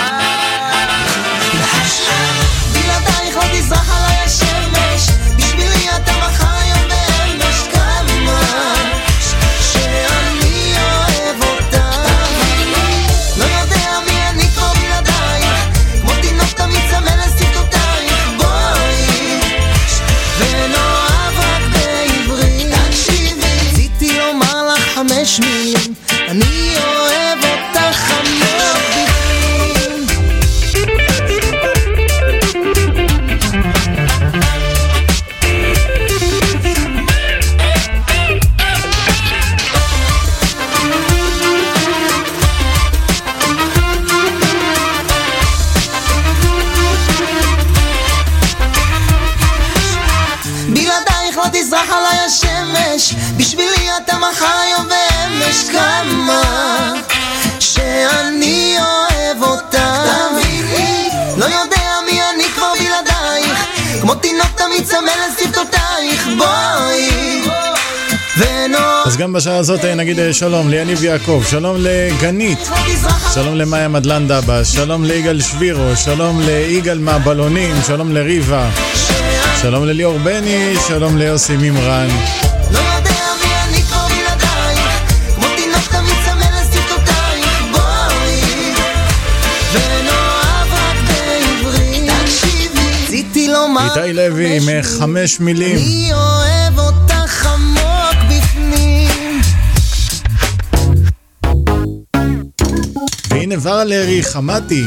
בשעה הזאת אה, נגיד אה, שלום ליניב יעקב, שלום לגנית, שלום למאיה מדלן דבש, שלום ליגאל שבירו, שלום ליגאל מהבלונים, שלום לריבה, שלום לליאור בני, שלום ליוסי מימרן. לא יודע מי אני והנה ורלרי חמתי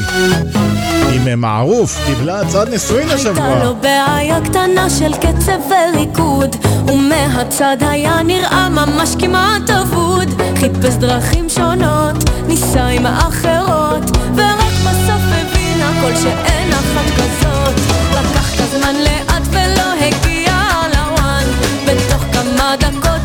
עם אה, מערוף, קיבלה הצעת נישואין הייתה השבוע. לו בעיה קטנה של קצב וריקוד ומהצד היה נראה ממש כמעט אבוד. חיפש דרכים שונות, ניסה עם האחרות ורק בסוף הבין הכל שאין אחת כזאת. לקח את הזמן לאט ולא הגיע לוואן. בתוך כמה דקות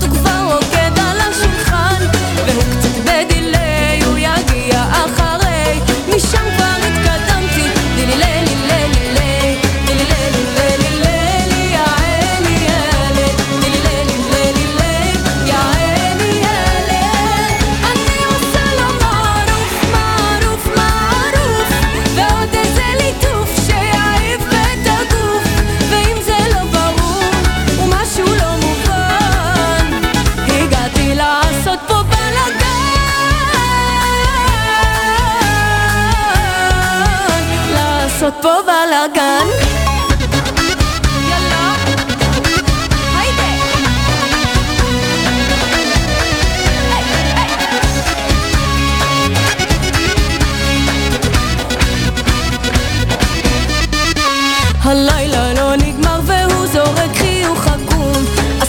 הלילה לא נגמר והוא זורק חיוך עקום.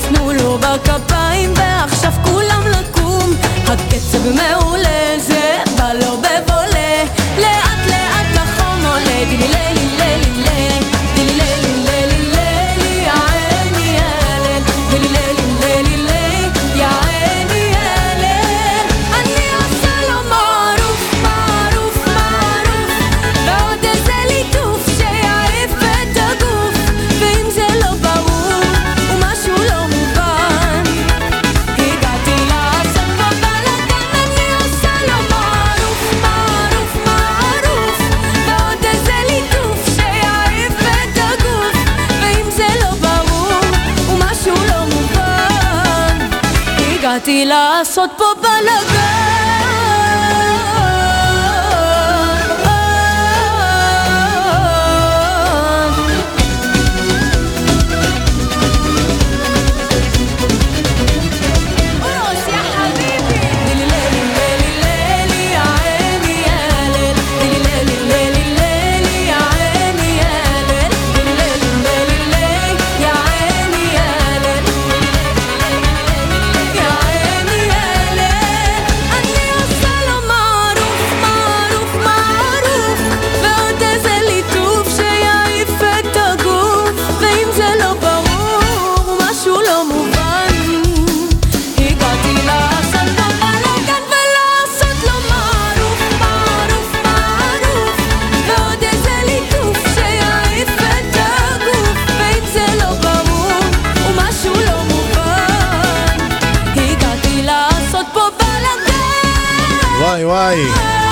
תנו לו בכפיים ועכשיו כולם לקום. הקצב מעולה זה הגעתי לעשות פה בלאגן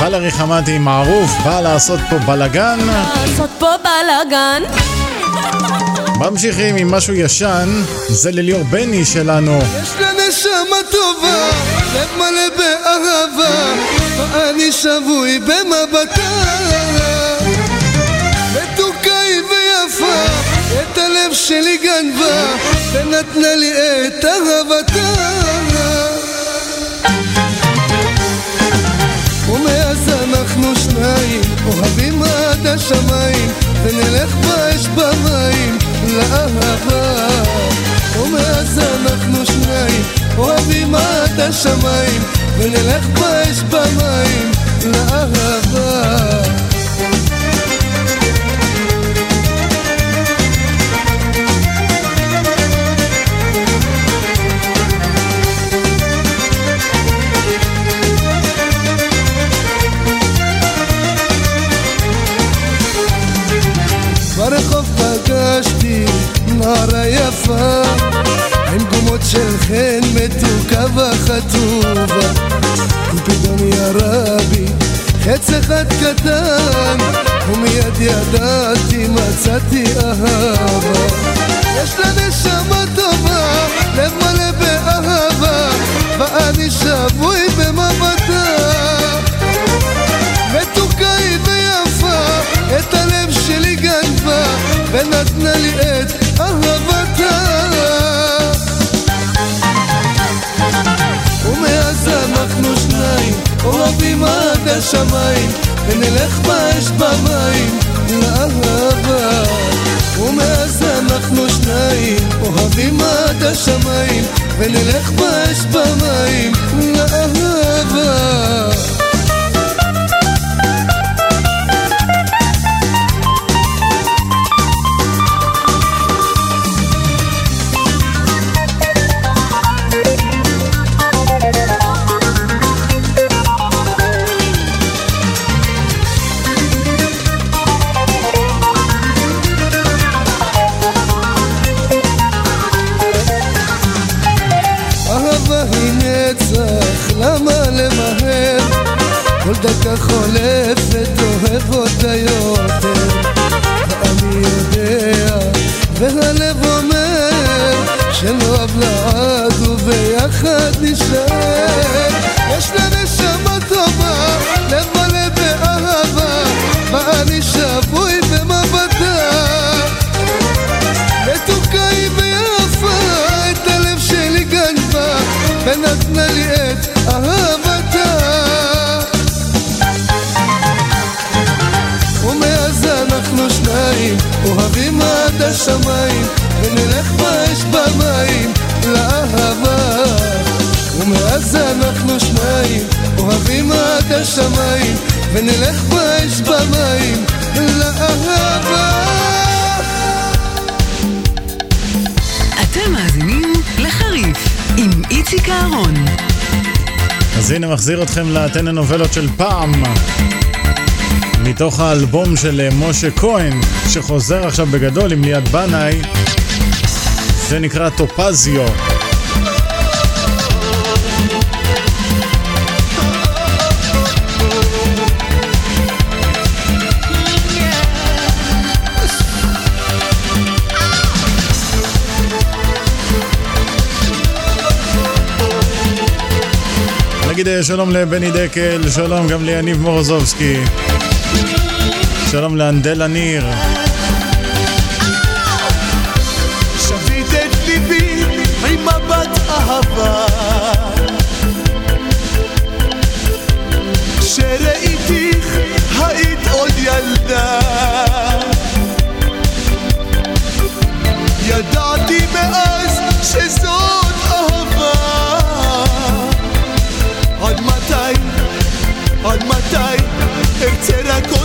בא לרחמתי מערוף, בא לעשות פה בלאגן. לעשות פה בלאגן ממשיכים עם משהו ישן, זה לליאור בני שלנו. יש לה נשמה טובה, לב מלא באהבה, ואני שבוי במבטה. מתוקה היא ויפה, את הלב שלי גנבה, ונתנה לי את אהבתה. אנחנו שניים, אוהבים עד השמיים, ונלך באש במים לאהבה. ומאז אנחנו שניים, אוהבים עד השמיים, ונלך באש במים לאהבה. נערה יפה עם גומות של חן מתוקה וחטובה. ופתאום ירה בי חץ אחד קטן ומיד ידעתי מצאתי אהבה. יש לה נשמה טובה, לב מלא באהבה ואני שבוי במבטה. מתוקה היא ויפה, את הלב שלי גנבה, ונתנה לי את אהבתה. ומאז אנחנו שניים, אוהבים עד השמיים, ונלך באש במים לאהבה. ומאז אנחנו שניים, אוהבים עד השמיים, ונלך באש במים לאהבה. דקה חולפת, אוהב אותה יותר. השמיים, ונלך באש במים לאהבה. אתם מאזינים לחריף עם איציק אהרון. אז הנה מחזיר אתכם לטלנובלות של פעם. מתוך האלבום של משה כהן, שחוזר עכשיו בגדול עם ליאת בנאי. זה נקרא טופזיו. נגיד אה, שלום לבני דקל, שלום גם ליניב מורוזובסקי. שלום לאנדלה ניר. שבית את ליבי עם מבט אהבה כשראיתיך היית עוד ילדה ידעתי מאז שזאת ארצה רק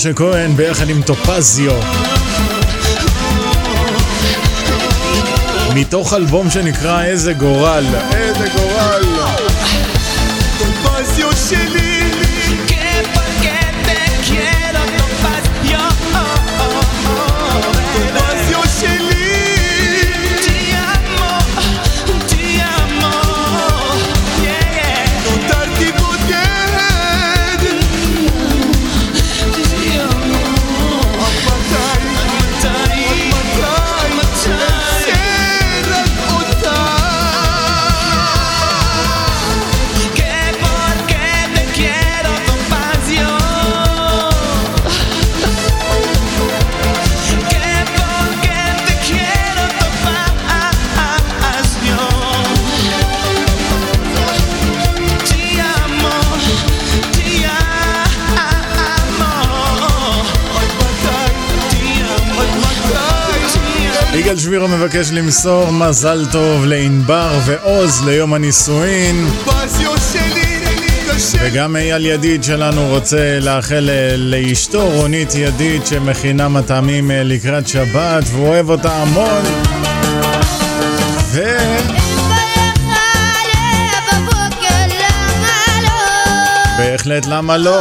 משה כהן ביחד עם טופזיו. מתוך אלבום שנקרא איזה גורל. איזה גורל. שבירו מבקש למסור מזל טוב לענבר ועוז ליום הנישואין. וגם אייל ידיד שלנו רוצה לאחל אה, לאשתו רונית ידיד שמכינה מטעמים אה, לקראת שבת והוא אוהב אותה המון. ו... בהחלט למה לא?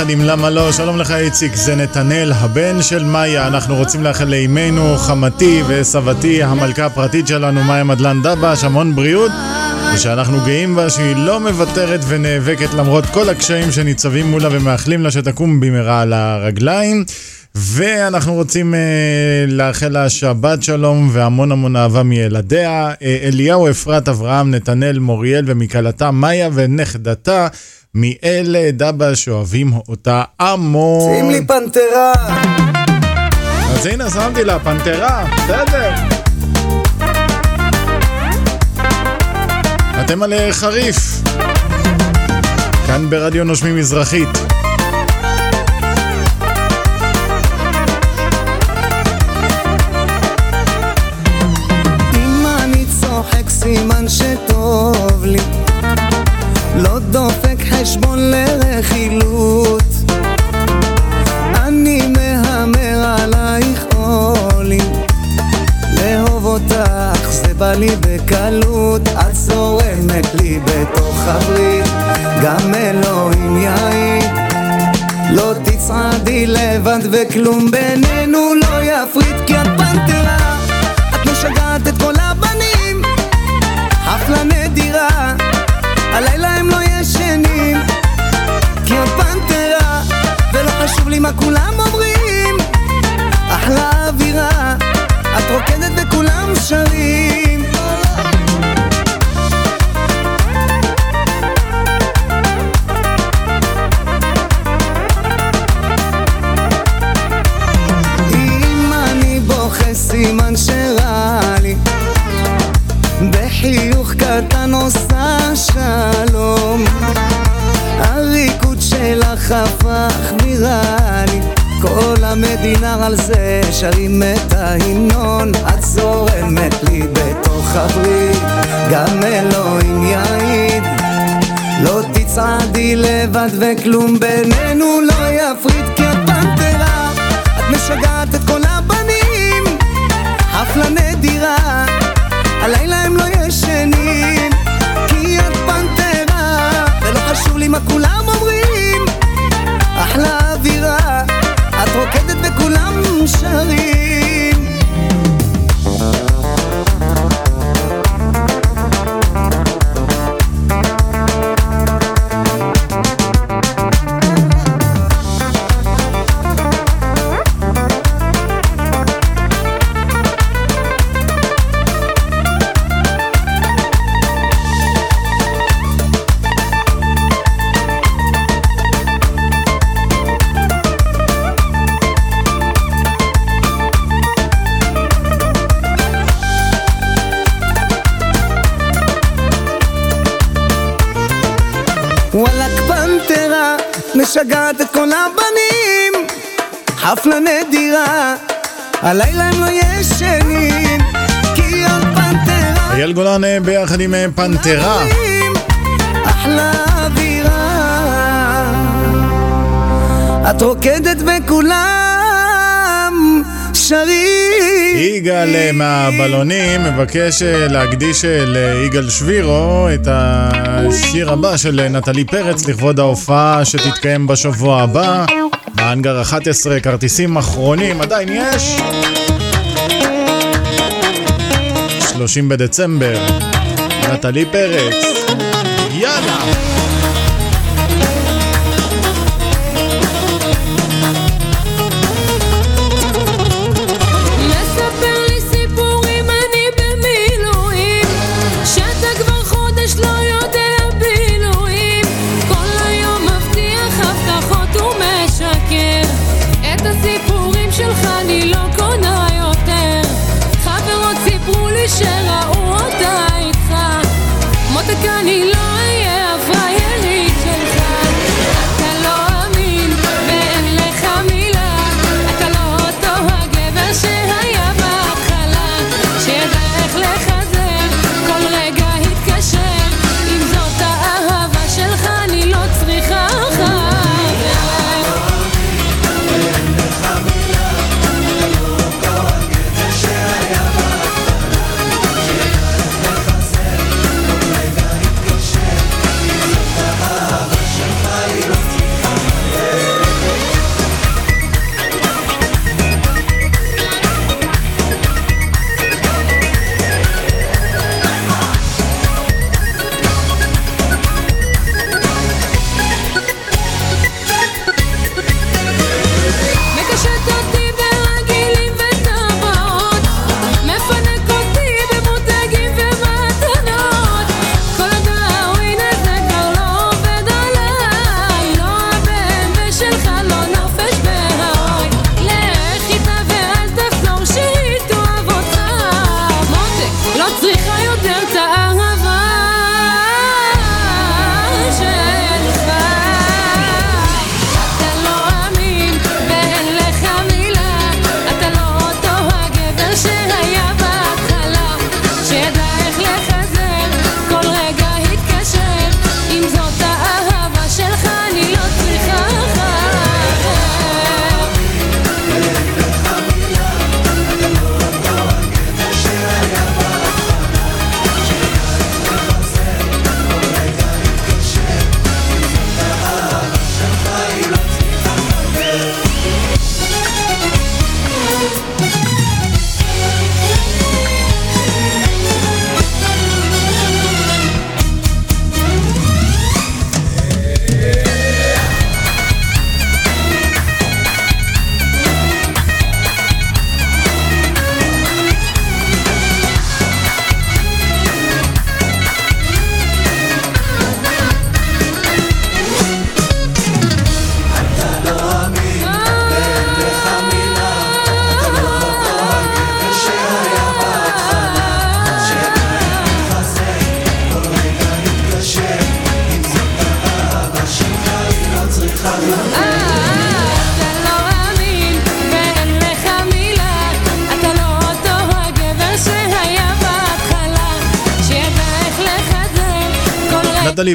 ביחד עם למה לא, שלום לך איציק, זה נתנאל, הבן של מאיה, אנחנו רוצים לאחל לאימנו, חמתי וסבתי, המלכה הפרטית שלנו, מאיה מדלן דבש, המון בריאות, ושאנחנו גאים בה שהיא לא מוותרת ונאבקת למרות כל הקשיים שניצבים מולה ומאחלים לה שתקום במהרה על הרגליים. ואנחנו רוצים אה, לאחל לה שבת שלום והמון המון אהבה מילדיה. אה, אליהו, אפרת, אברהם, נתנאל, מוריאל ומכלתה מאיה ונכדתה. מאלה דבה שאוהבים אותה המון. שים לי פנתרה. אז הנה שמתי לה פנתרה, בסדר. אתם על אה, חריף. כאן ברדיו נושמים מזרחית. לבד וכלום בינינו שרים את ההמנון את זורמת לי בתוך הברית. גם אלוהים יעיד. לא תצעדי לבד וכלום בינינו לא יפריד כי את פנתרה את משגעת את כל הבנים. חפלה נדירה הלילה הם לא ישנים. כי את פנתרה ולא חשוב לי מה כולם אומרים. אחלה אווירה את רוקדת וכולם שרים משגעת את כל הבנים חפלה נדירה הלילה הם לא ישנים כי את פנתרה אייל גולן אה, ביחד עם אה, פנתרה. אחלה אווירה את רוקדת וכולם שרים יגאל אה, מהבלונים מבקש אה, להקדיש אה, ליגאל שבירו את השיר הבא של נטלי פרץ לכבוד ההופעה שתתקיים בשבוע הבא באנגר 11, כרטיסים אחרונים, עדיין יש? 30 בדצמבר, נטלי פרץ, יאללה!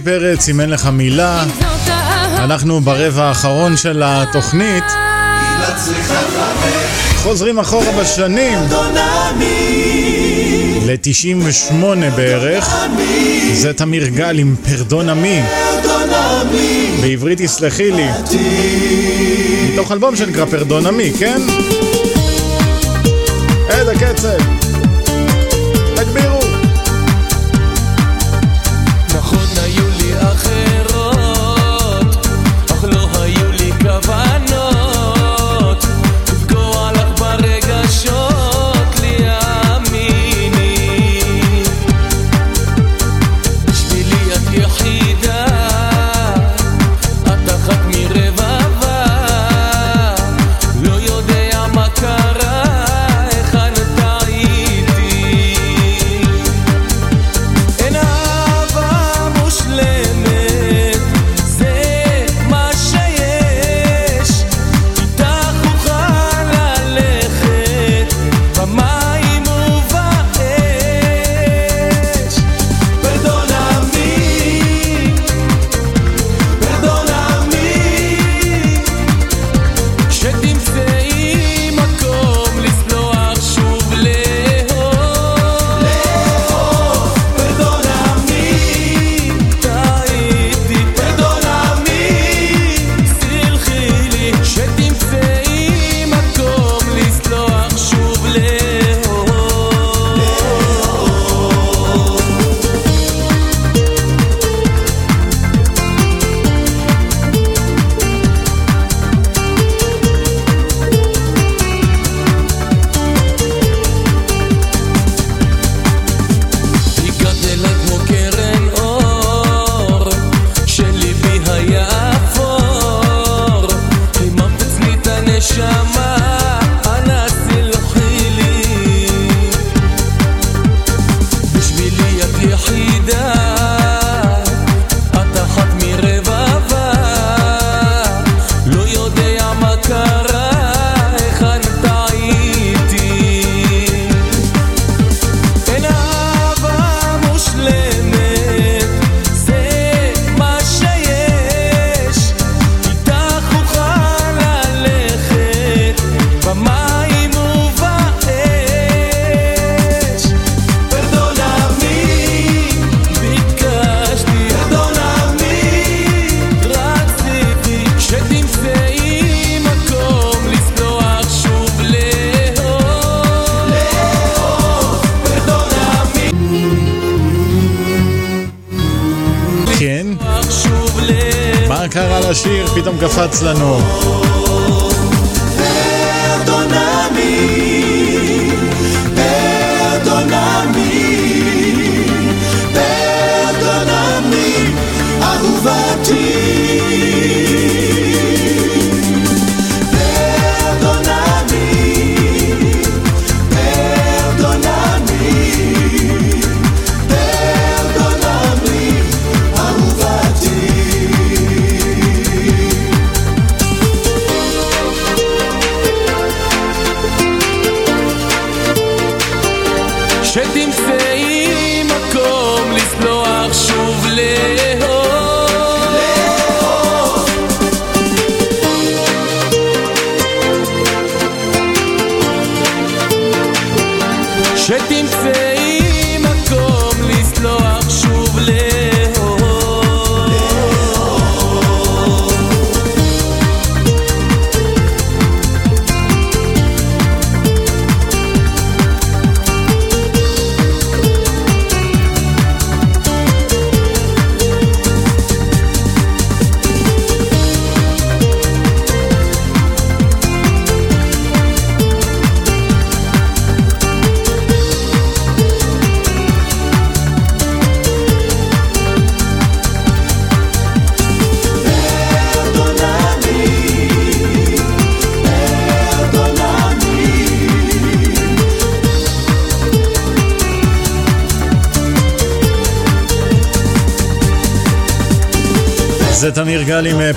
פרץ, אם אין לך מילה. אנחנו ברבע האחרון של התוכנית. חוזרים אחורה בשנים. ל-98 בערך. זה תמיר גל עם פרדון עמי. בעברית יסלחי לי. מתוך אלבום שנקרא פרדון עמי, כן? איזה קצב!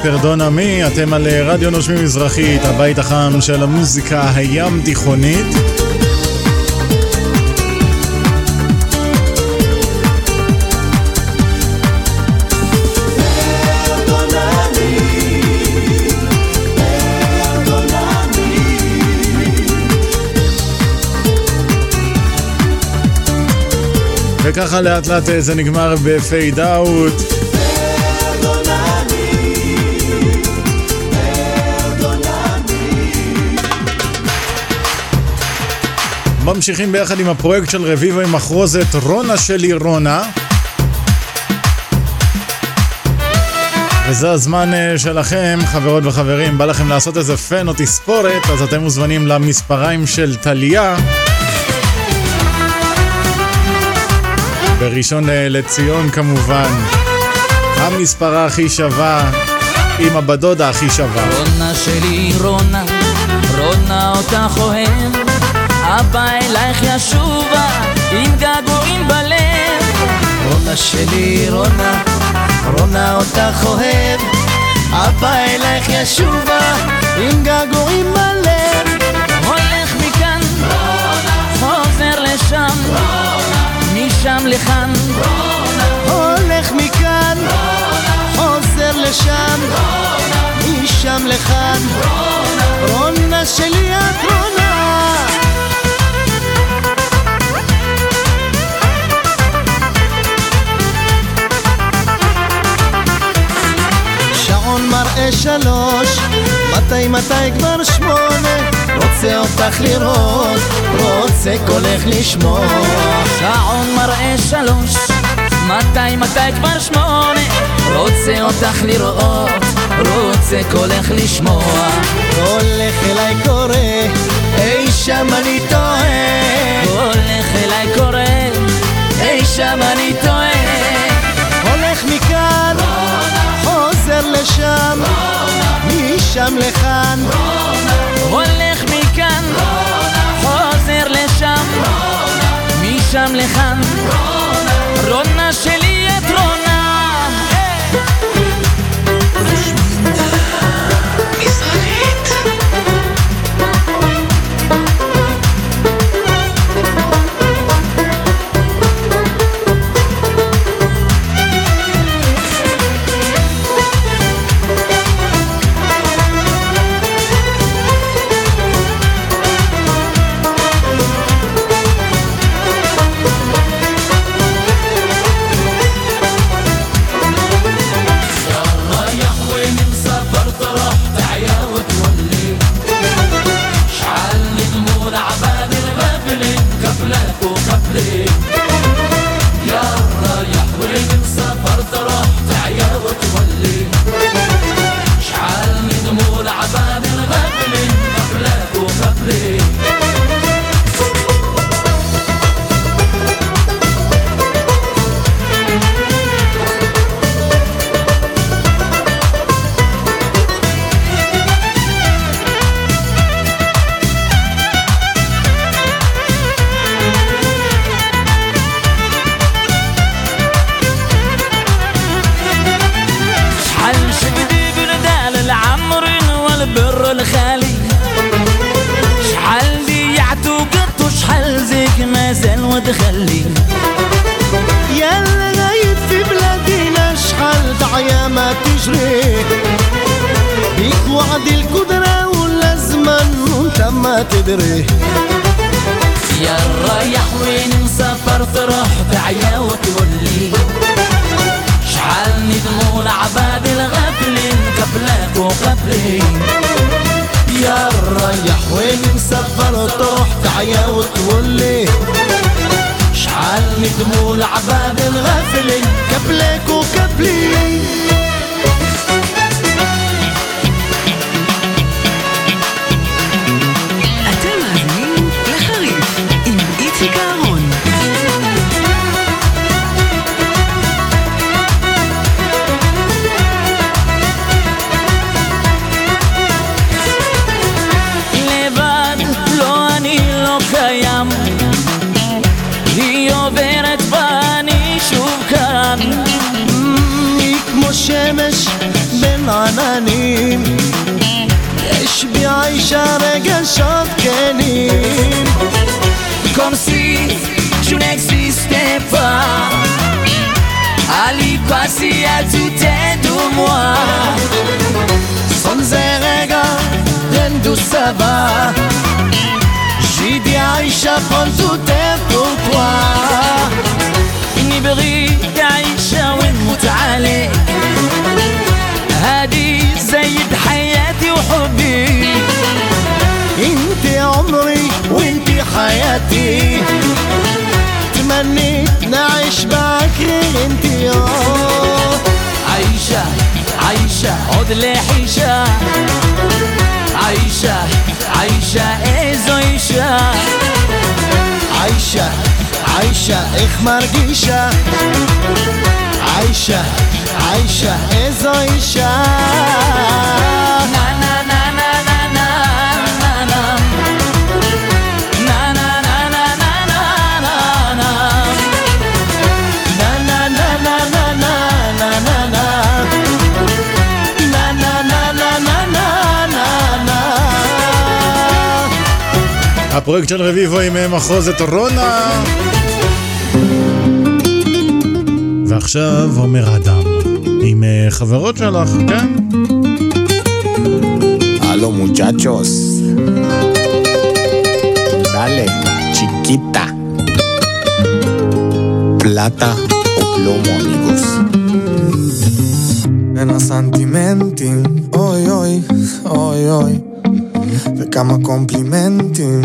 פרדון עמי, אתם על אה, רדיו נושמים מזרחית, הבית החם של המוזיקה הים תיכונית. וככה לאט לאט אה, זה נגמר בפייד אאוט. ממשיכים ביחד עם הפרויקט של רביבו עם מחרוזת רונה שלי רונה. וזה הזמן אה, שלכם, חברות וחברים, בא לכם לעשות איזה פן או תספורת, אז אתם מוזמנים למספריים של טליה. בראשון אה, לציון כמובן, המספרה הכי שווה, עם הבדודה הכי שווה. רונה שלי רונה, רונה אותך אוהב, אבא אלייך ישובה, עם געגועים בלב. רונה שלי רונה, רונה אותך אוהב, אבא אלייך ישובה, עם געגועים בלב. הולך מכאן, חוזר לשם, משם לכאן, הולך מכאן, חוזר לשם, משם לכאן, רונה שלי את רונה. שעון מראה שלוש, מתי מתי כבר שמונה, רוצה אותך לראות, רוצה קולך לשמוע. שעון מראה שלוש, מתי מתי כבר שמונה, רוצה אותך לראות, רוצה קולך לשמוע. קולך אליי קורא, אי שם אני טועה. קולך אליי קורא, אי שם אני טועה. חוזר לשם, משם לכאן. הולך מכאן, חוזר לשם, משם לכאן. רונה שלי صدري يا الريح وين مسافر تروح بعيا وتقولي شعلني دموع عباد الغفل قبلك وقبلي. يا الريح وين مسافر تروح تعيا وتولي شعلني دموع عباد الغفل قبلك وقبلي. اشاره شاد کنیم Come si ci non esiste pas Ali quasi à tout est de moi Sans un regard, rien d'où ça va J'ai dit à Aïcha, prends tout est pour toi إني بغيت أعيش وأموت عليك هادي زيد حياتي وحبي حياتي تمنيت نعيش بعكر انت يوم عايشة عايشة عود لحيشة عايشة عايشة ايه زويشة عايشة عايشة اخ مرجيشة عايشة عايشة ايه زويشة הפרויקט של רביבו עם אה, מחרוזת רונה. ועכשיו עומר אדם, עם אה, חברות שלך, כן? הלו מוצ'צ'וס דלה, צ'יקיטה. פלטה או פלומו אמיגוס. בין הסנטימנטים, אוי אוי, אוי אוי. וכמה קומפלימנטים,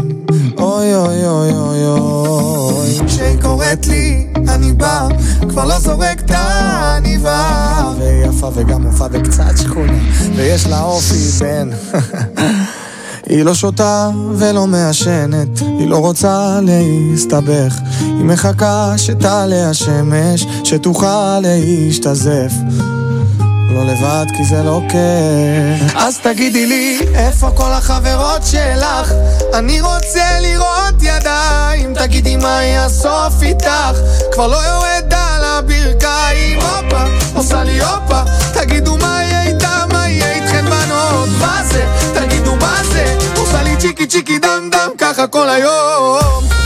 אוי אוי אוי אוי אוי. כשהיא קוראת לי, אני בא, כבר לא זורק את העניבה. והיא יפה וגם יפה וקצת שכונה, ויש לה אופי בן. היא לא שותה ולא מעשנת, היא לא רוצה להסתבך, היא מחכה שתעלה השמש, שתוכל להשתזף. לא לבד כי זה לא כיף. אז תגידי לי, איפה כל החברות שלך? אני רוצה לראות ידיים, תגידי מה יהיה הסוף איתך? כבר לא יורד על הברכיים, הופה, עושה לי הופה, תגידו מה יהיה איתה, מה יהיה איתכן בנות? מה זה? תגידו מה זה? עושה לי צ'יקי צ'יקי דם דם ככה כל היום.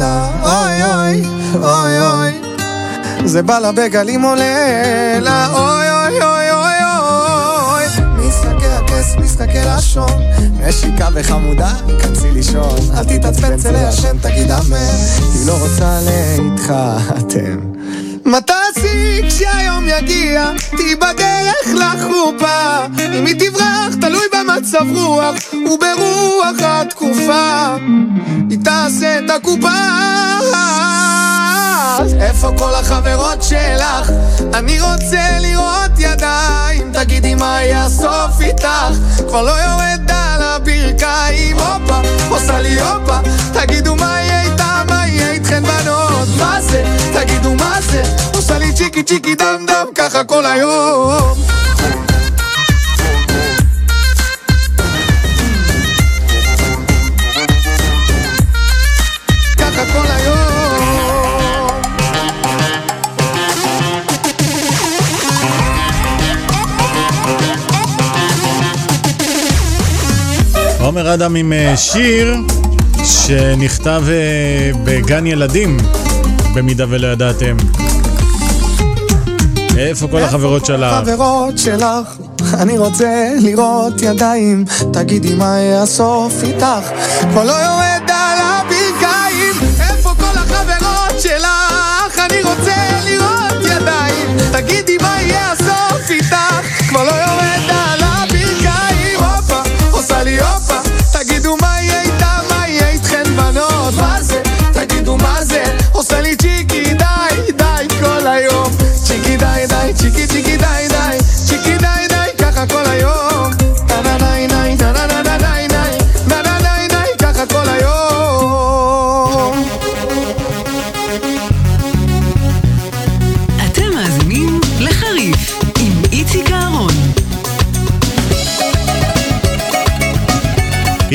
לה, אוי אוי, אוי אוי. זה בא לה בגלים עולה לה, אוי אוי אוי אוי אוי. משחקי הכס, משחקי לשון נשיקה וחמודה, כנסי לישון. אל תתעצבן צא לעשן, תגיד אמן. היא לא רוצה להתחתן. מה תעשי כשהיום יגיע? תהי בדרך לחופה. אם היא תברח, תלוי במצב רוח וברוח התקופה. היא תעשה את הקופה. איפה כל החברות שלך? אני רוצה לראות ידיים. תגידי מה יהיה הסוף איתך? כבר לא יורד על הברכיים הופה, עושה לי הופה תגידו מה יהיה איתה, מה יהיה איתכן בנות מה זה? תגידו מה זה? עושה לי צ'יקי צ'יקי דם דם ככה כל היום עומר אדם עם אה, שיר שנכתב אה, בגן ילדים, במידה ולא ידעתם. איפה כל החברות שלך? חברות שלך, אני רוצה לראות ידיים, תגידי מה יהיה הסוף איתך, כבר לא יורד על הברכיים, איפה כל החברות שלך, אני רוצה לראות ידיים, תגידי מה יהיה הסוף איתך, כבר לא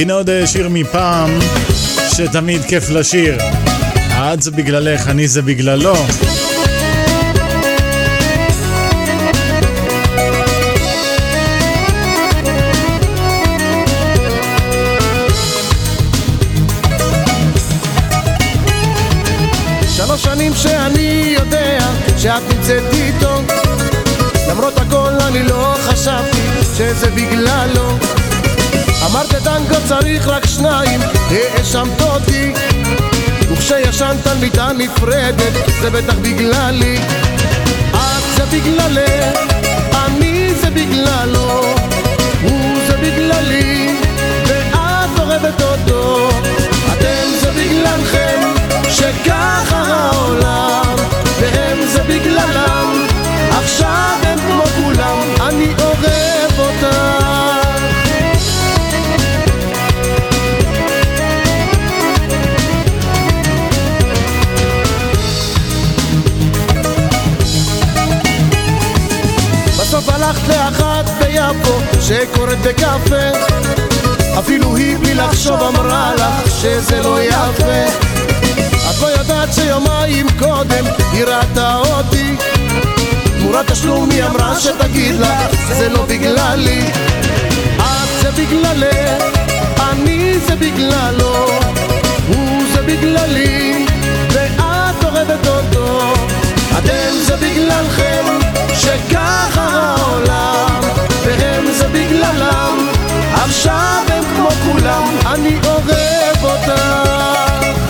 הנה עוד אה, שיר מפעם שתמיד כיף לשיר. את זה בגללך, אני זה בגללו. שאת נמצאת איתו למרות הכל אני לא חשבתי שזה בגללו צריך רק שניים, האשמת אותי וכשישנת על מיטה נפרדת זה בטח בגללי. את זה בגללך, אני זה בגללו הוא זה בגללי ואת אוהבת אותו. אתם זה בגללכם שככה העולם והם זה בגללם. עכשיו הם כמו כולם אני אוהב ביפו שקוראת בקפה. אפילו היא בלי לחשוב אמרה לך שזה לא יפה. את לא יודעת שיומיים קודם היא ראתה אותי. תמורת תשלום היא אמרה שתגיד לך זה לא בגללי. את זה בגללך, אני זה בגללו הוא זה בגללי ואת אוהבת אותו. אתם זה בגללכם שככה העולם והם זה בגללם. עכשיו הם כמו כולם אני אוהב אותם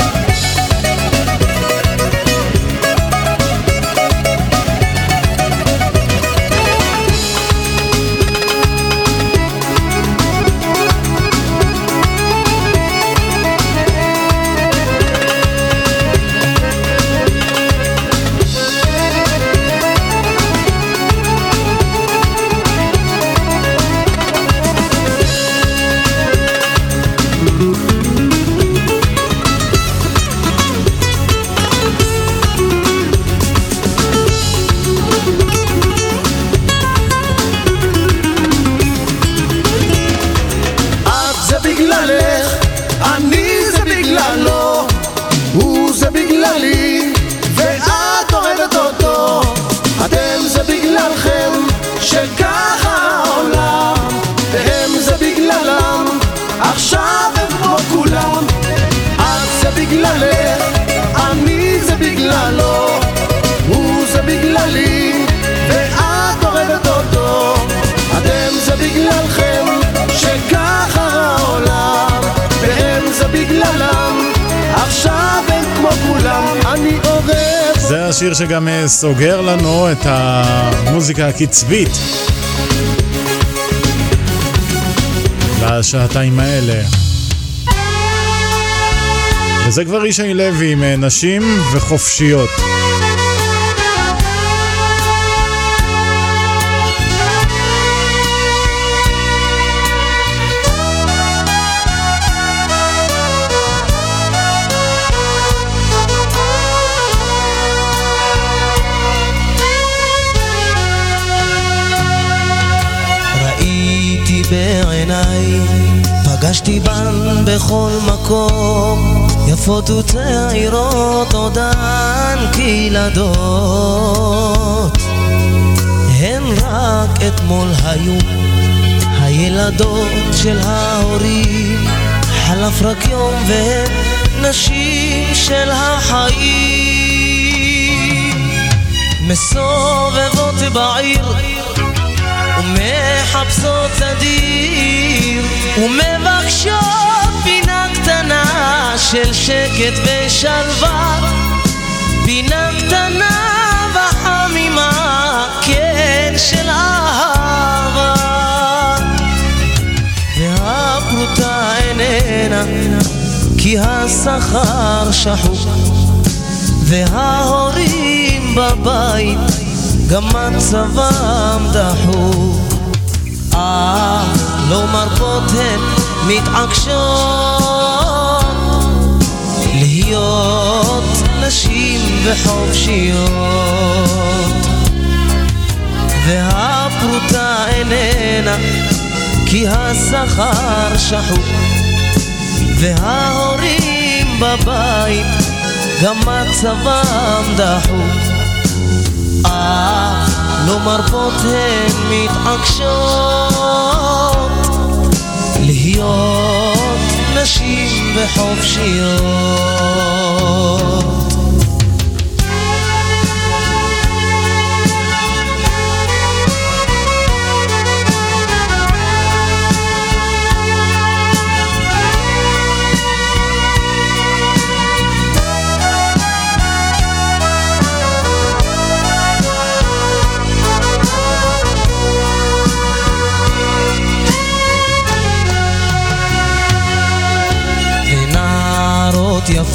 סוגר לנו את המוזיקה הקצבית לשעתיים האלה. וזה כבר ישי לוי עם אה, נשים וחופשיות. ראיתי בעיניי, פגשתי בן בכל מקום, יפות וצעירות עודן כילדות. הן רק אתמול היו הילדות של ההורים, חלף רק יום והן נשים של החיים. מסובבות בעיר ומחפשות תדיר ומבקשות פינה קטנה של שקט ושלווה. פינה קטנה וחמימה כן של אהבה. והפרוטה איננה כי השכר שחוק. וההורים בבית גם מצבם דחוק. לא מרפות הן מתעקשות להיות נשים וחופשיות. והפרוטה איננה כי השכר שחוק. וההורים בבית גם מצבם דחוק. אה, לא מרפות הן מתעקשות להיות נשים וחופשיות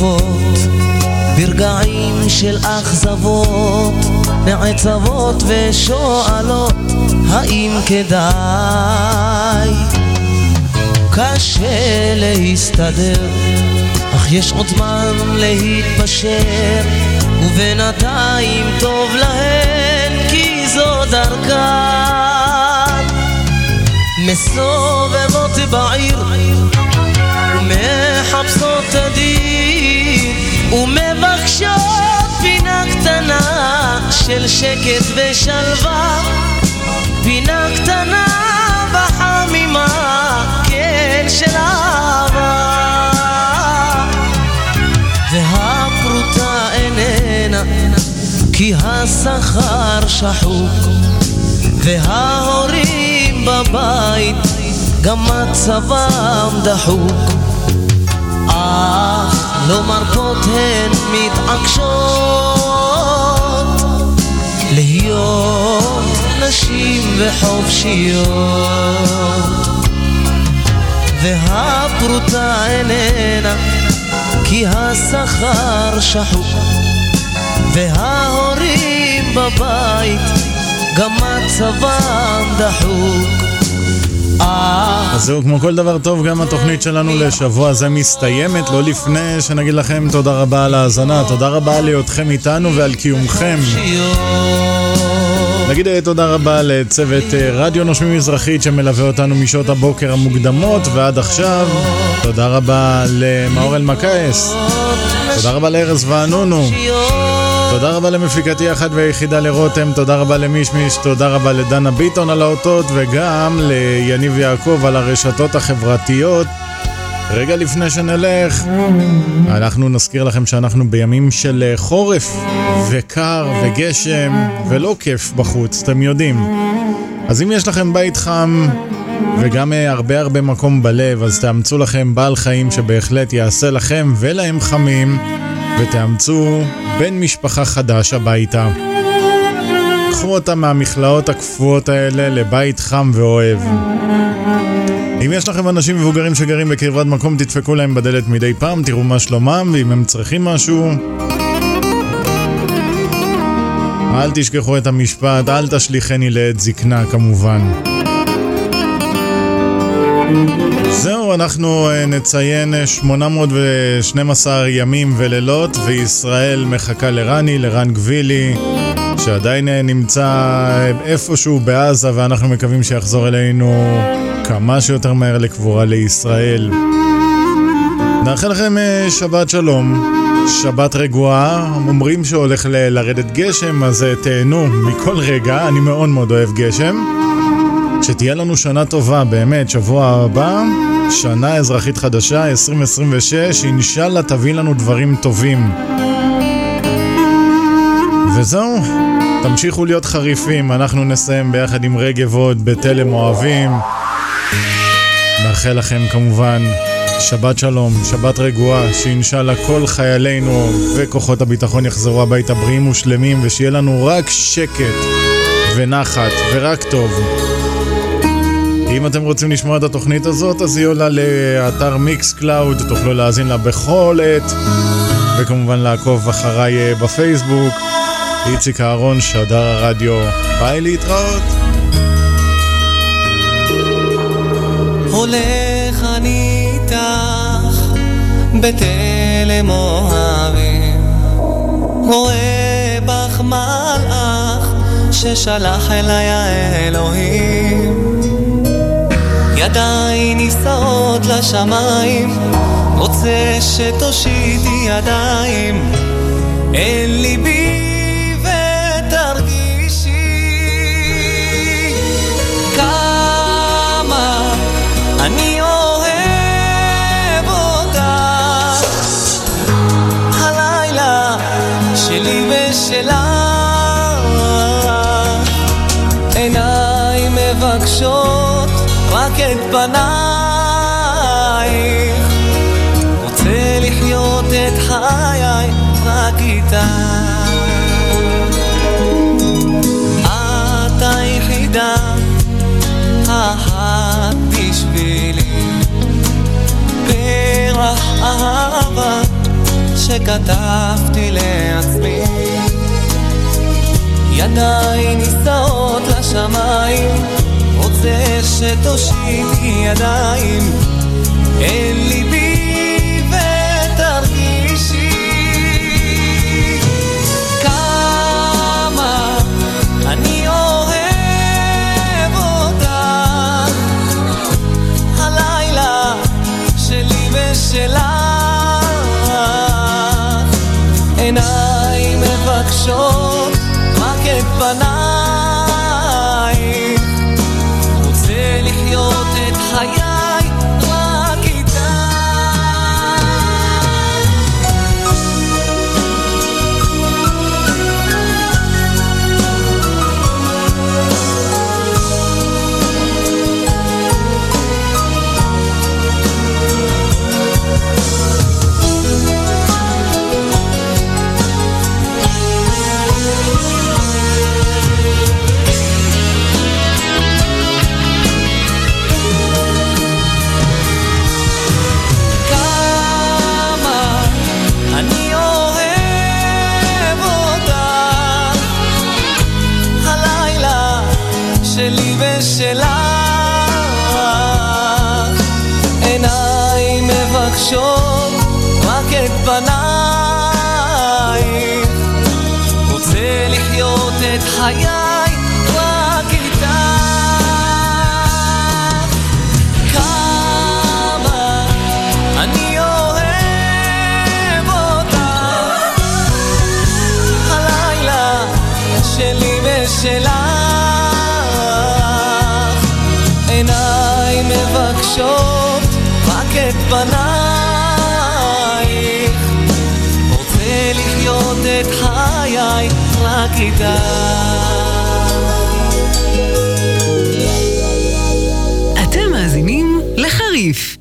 יפות ברגעים של אכזבות נעצבות ושואלות האם כדאי? קשה להסתדר אך יש עוד זמן להתפשר ובינתיים טוב להן כי זו דרכן מסובבות בעיר ומחפשות תדיר ומבקשות פינה קטנה של שקט ושלווה. פינה קטנה וחמימה כן של אהבה. והפרוטה איננה כי השכר שחוק. וההורים בבית גם מצבם דחוק. אך לא מרפות הן מתעקשות להיות נשים וחופשיות. והפרוטה איננה כי השכר שחוק. וההורים בבית גם מצבם דחוק אז זהו, כמו כל דבר טוב, גם התוכנית שלנו לשבוע זה מסתיימת, לא לפני שנגיד לכם תודה רבה על ההאזנה, תודה רבה על היותכם איתנו ועל קיומכם. נגיד אה, תודה רבה לצוות אה, רדיו נושמים מזרחית שמלווה אותנו משעות הבוקר המוקדמות ועד עכשיו. תודה רבה למאור אלמקייס. תודה רבה לארז וענונו. תודה רבה למפיקתי האחת והיחידה לרותם, תודה רבה למישמיש, תודה רבה לדנה ביטון על האותות וגם ליניב יעקב על הרשתות החברתיות. רגע לפני שנלך, אנחנו נזכיר לכם שאנחנו בימים של חורף וקר וגשם ולא כיף בחוץ, אתם יודעים. אז אם יש לכם בית חם וגם הרבה הרבה מקום בלב, אז תאמצו לכם בעל חיים שבהחלט יעשה לכם ולהם חמים, ותאמצו בן משפחה חדש הביתה. קחו אותם מהמכלאות הקפואות האלה לבית חם ואוהב. אם יש לכם אנשים מבוגרים שגרים בקרבת מקום, תדפקו להם בדלת מדי פעם, תראו מה שלומם, ואם הם צריכים משהו... אל תשכחו את המשפט, אל תשליכני לעת זקנה כמובן. זהו, אנחנו אה, נציין 812 ימים ולילות, וישראל מחכה לרני, לרן גבילי, שעדיין אה, נמצא אה, איפשהו בעזה, ואנחנו מקווים שיחזור אלינו כמה שיותר מהר לקבורה לישראל. נאחל לכם שבת שלום, שבת רגועה, אומרים שהולך לרדת גשם, אז תהנו מכל רגע, אני מאוד מאוד אוהב גשם. שתהיה לנו שנה טובה, באמת, שבוע הבא, שנה אזרחית חדשה, 2026, אינשאללה תביא לנו דברים טובים. וזהו, תמשיכו להיות חריפים, אנחנו נסיים ביחד עם רגב עוד בתלם אוהבים. מאחל לכם כמובן שבת שלום, שבת רגועה, שאינשאללה כל חיילינו וכוחות הביטחון יחזרו הביתה בריאים ושלמים ושיהיה לנו רק שקט ונחת ורק טוב. אם אתם רוצים לשמוע את התוכנית הזאת, אז היא עולה לאתר Mixcloud, תוכלו להאזין לה בכל עת, וכמובן לעקוב אחריי אה, בפייסבוק. איציק אהרון, שדר הרדיו. ביי להתראות. הולך אני איתך בתלם אוהבים, רואה בך מלאך ששלח אליי האלוהים. ידיי נישאות לשמיים, רוצה שתושיטי ידיים. אל ליבי ותרגישי. כמה אני אוהב אותך. הלילה שלי ושלך. עיניי מבקשות את פנייך. רוצה לחיות את חיי רק איתך את היחידה האחת בשבילי. פרח אהבה שכתבתי לעצמי. ידיי נישאות לשמיים רוצה שתושיטי ידיים. אל ליבי ותרגישי. כמה אני אוהב אותך. הלילה שלי ושלך. עיניי מבקשות רק את פנייך מבקשות רק את פנייך. רוצה לחיות את חיי רק איתך. כמה אני אוהב אותך. הלילה שלי ושלך. עיניי מבקשות רק את פנייך איתך אתם מאזינים לחריף.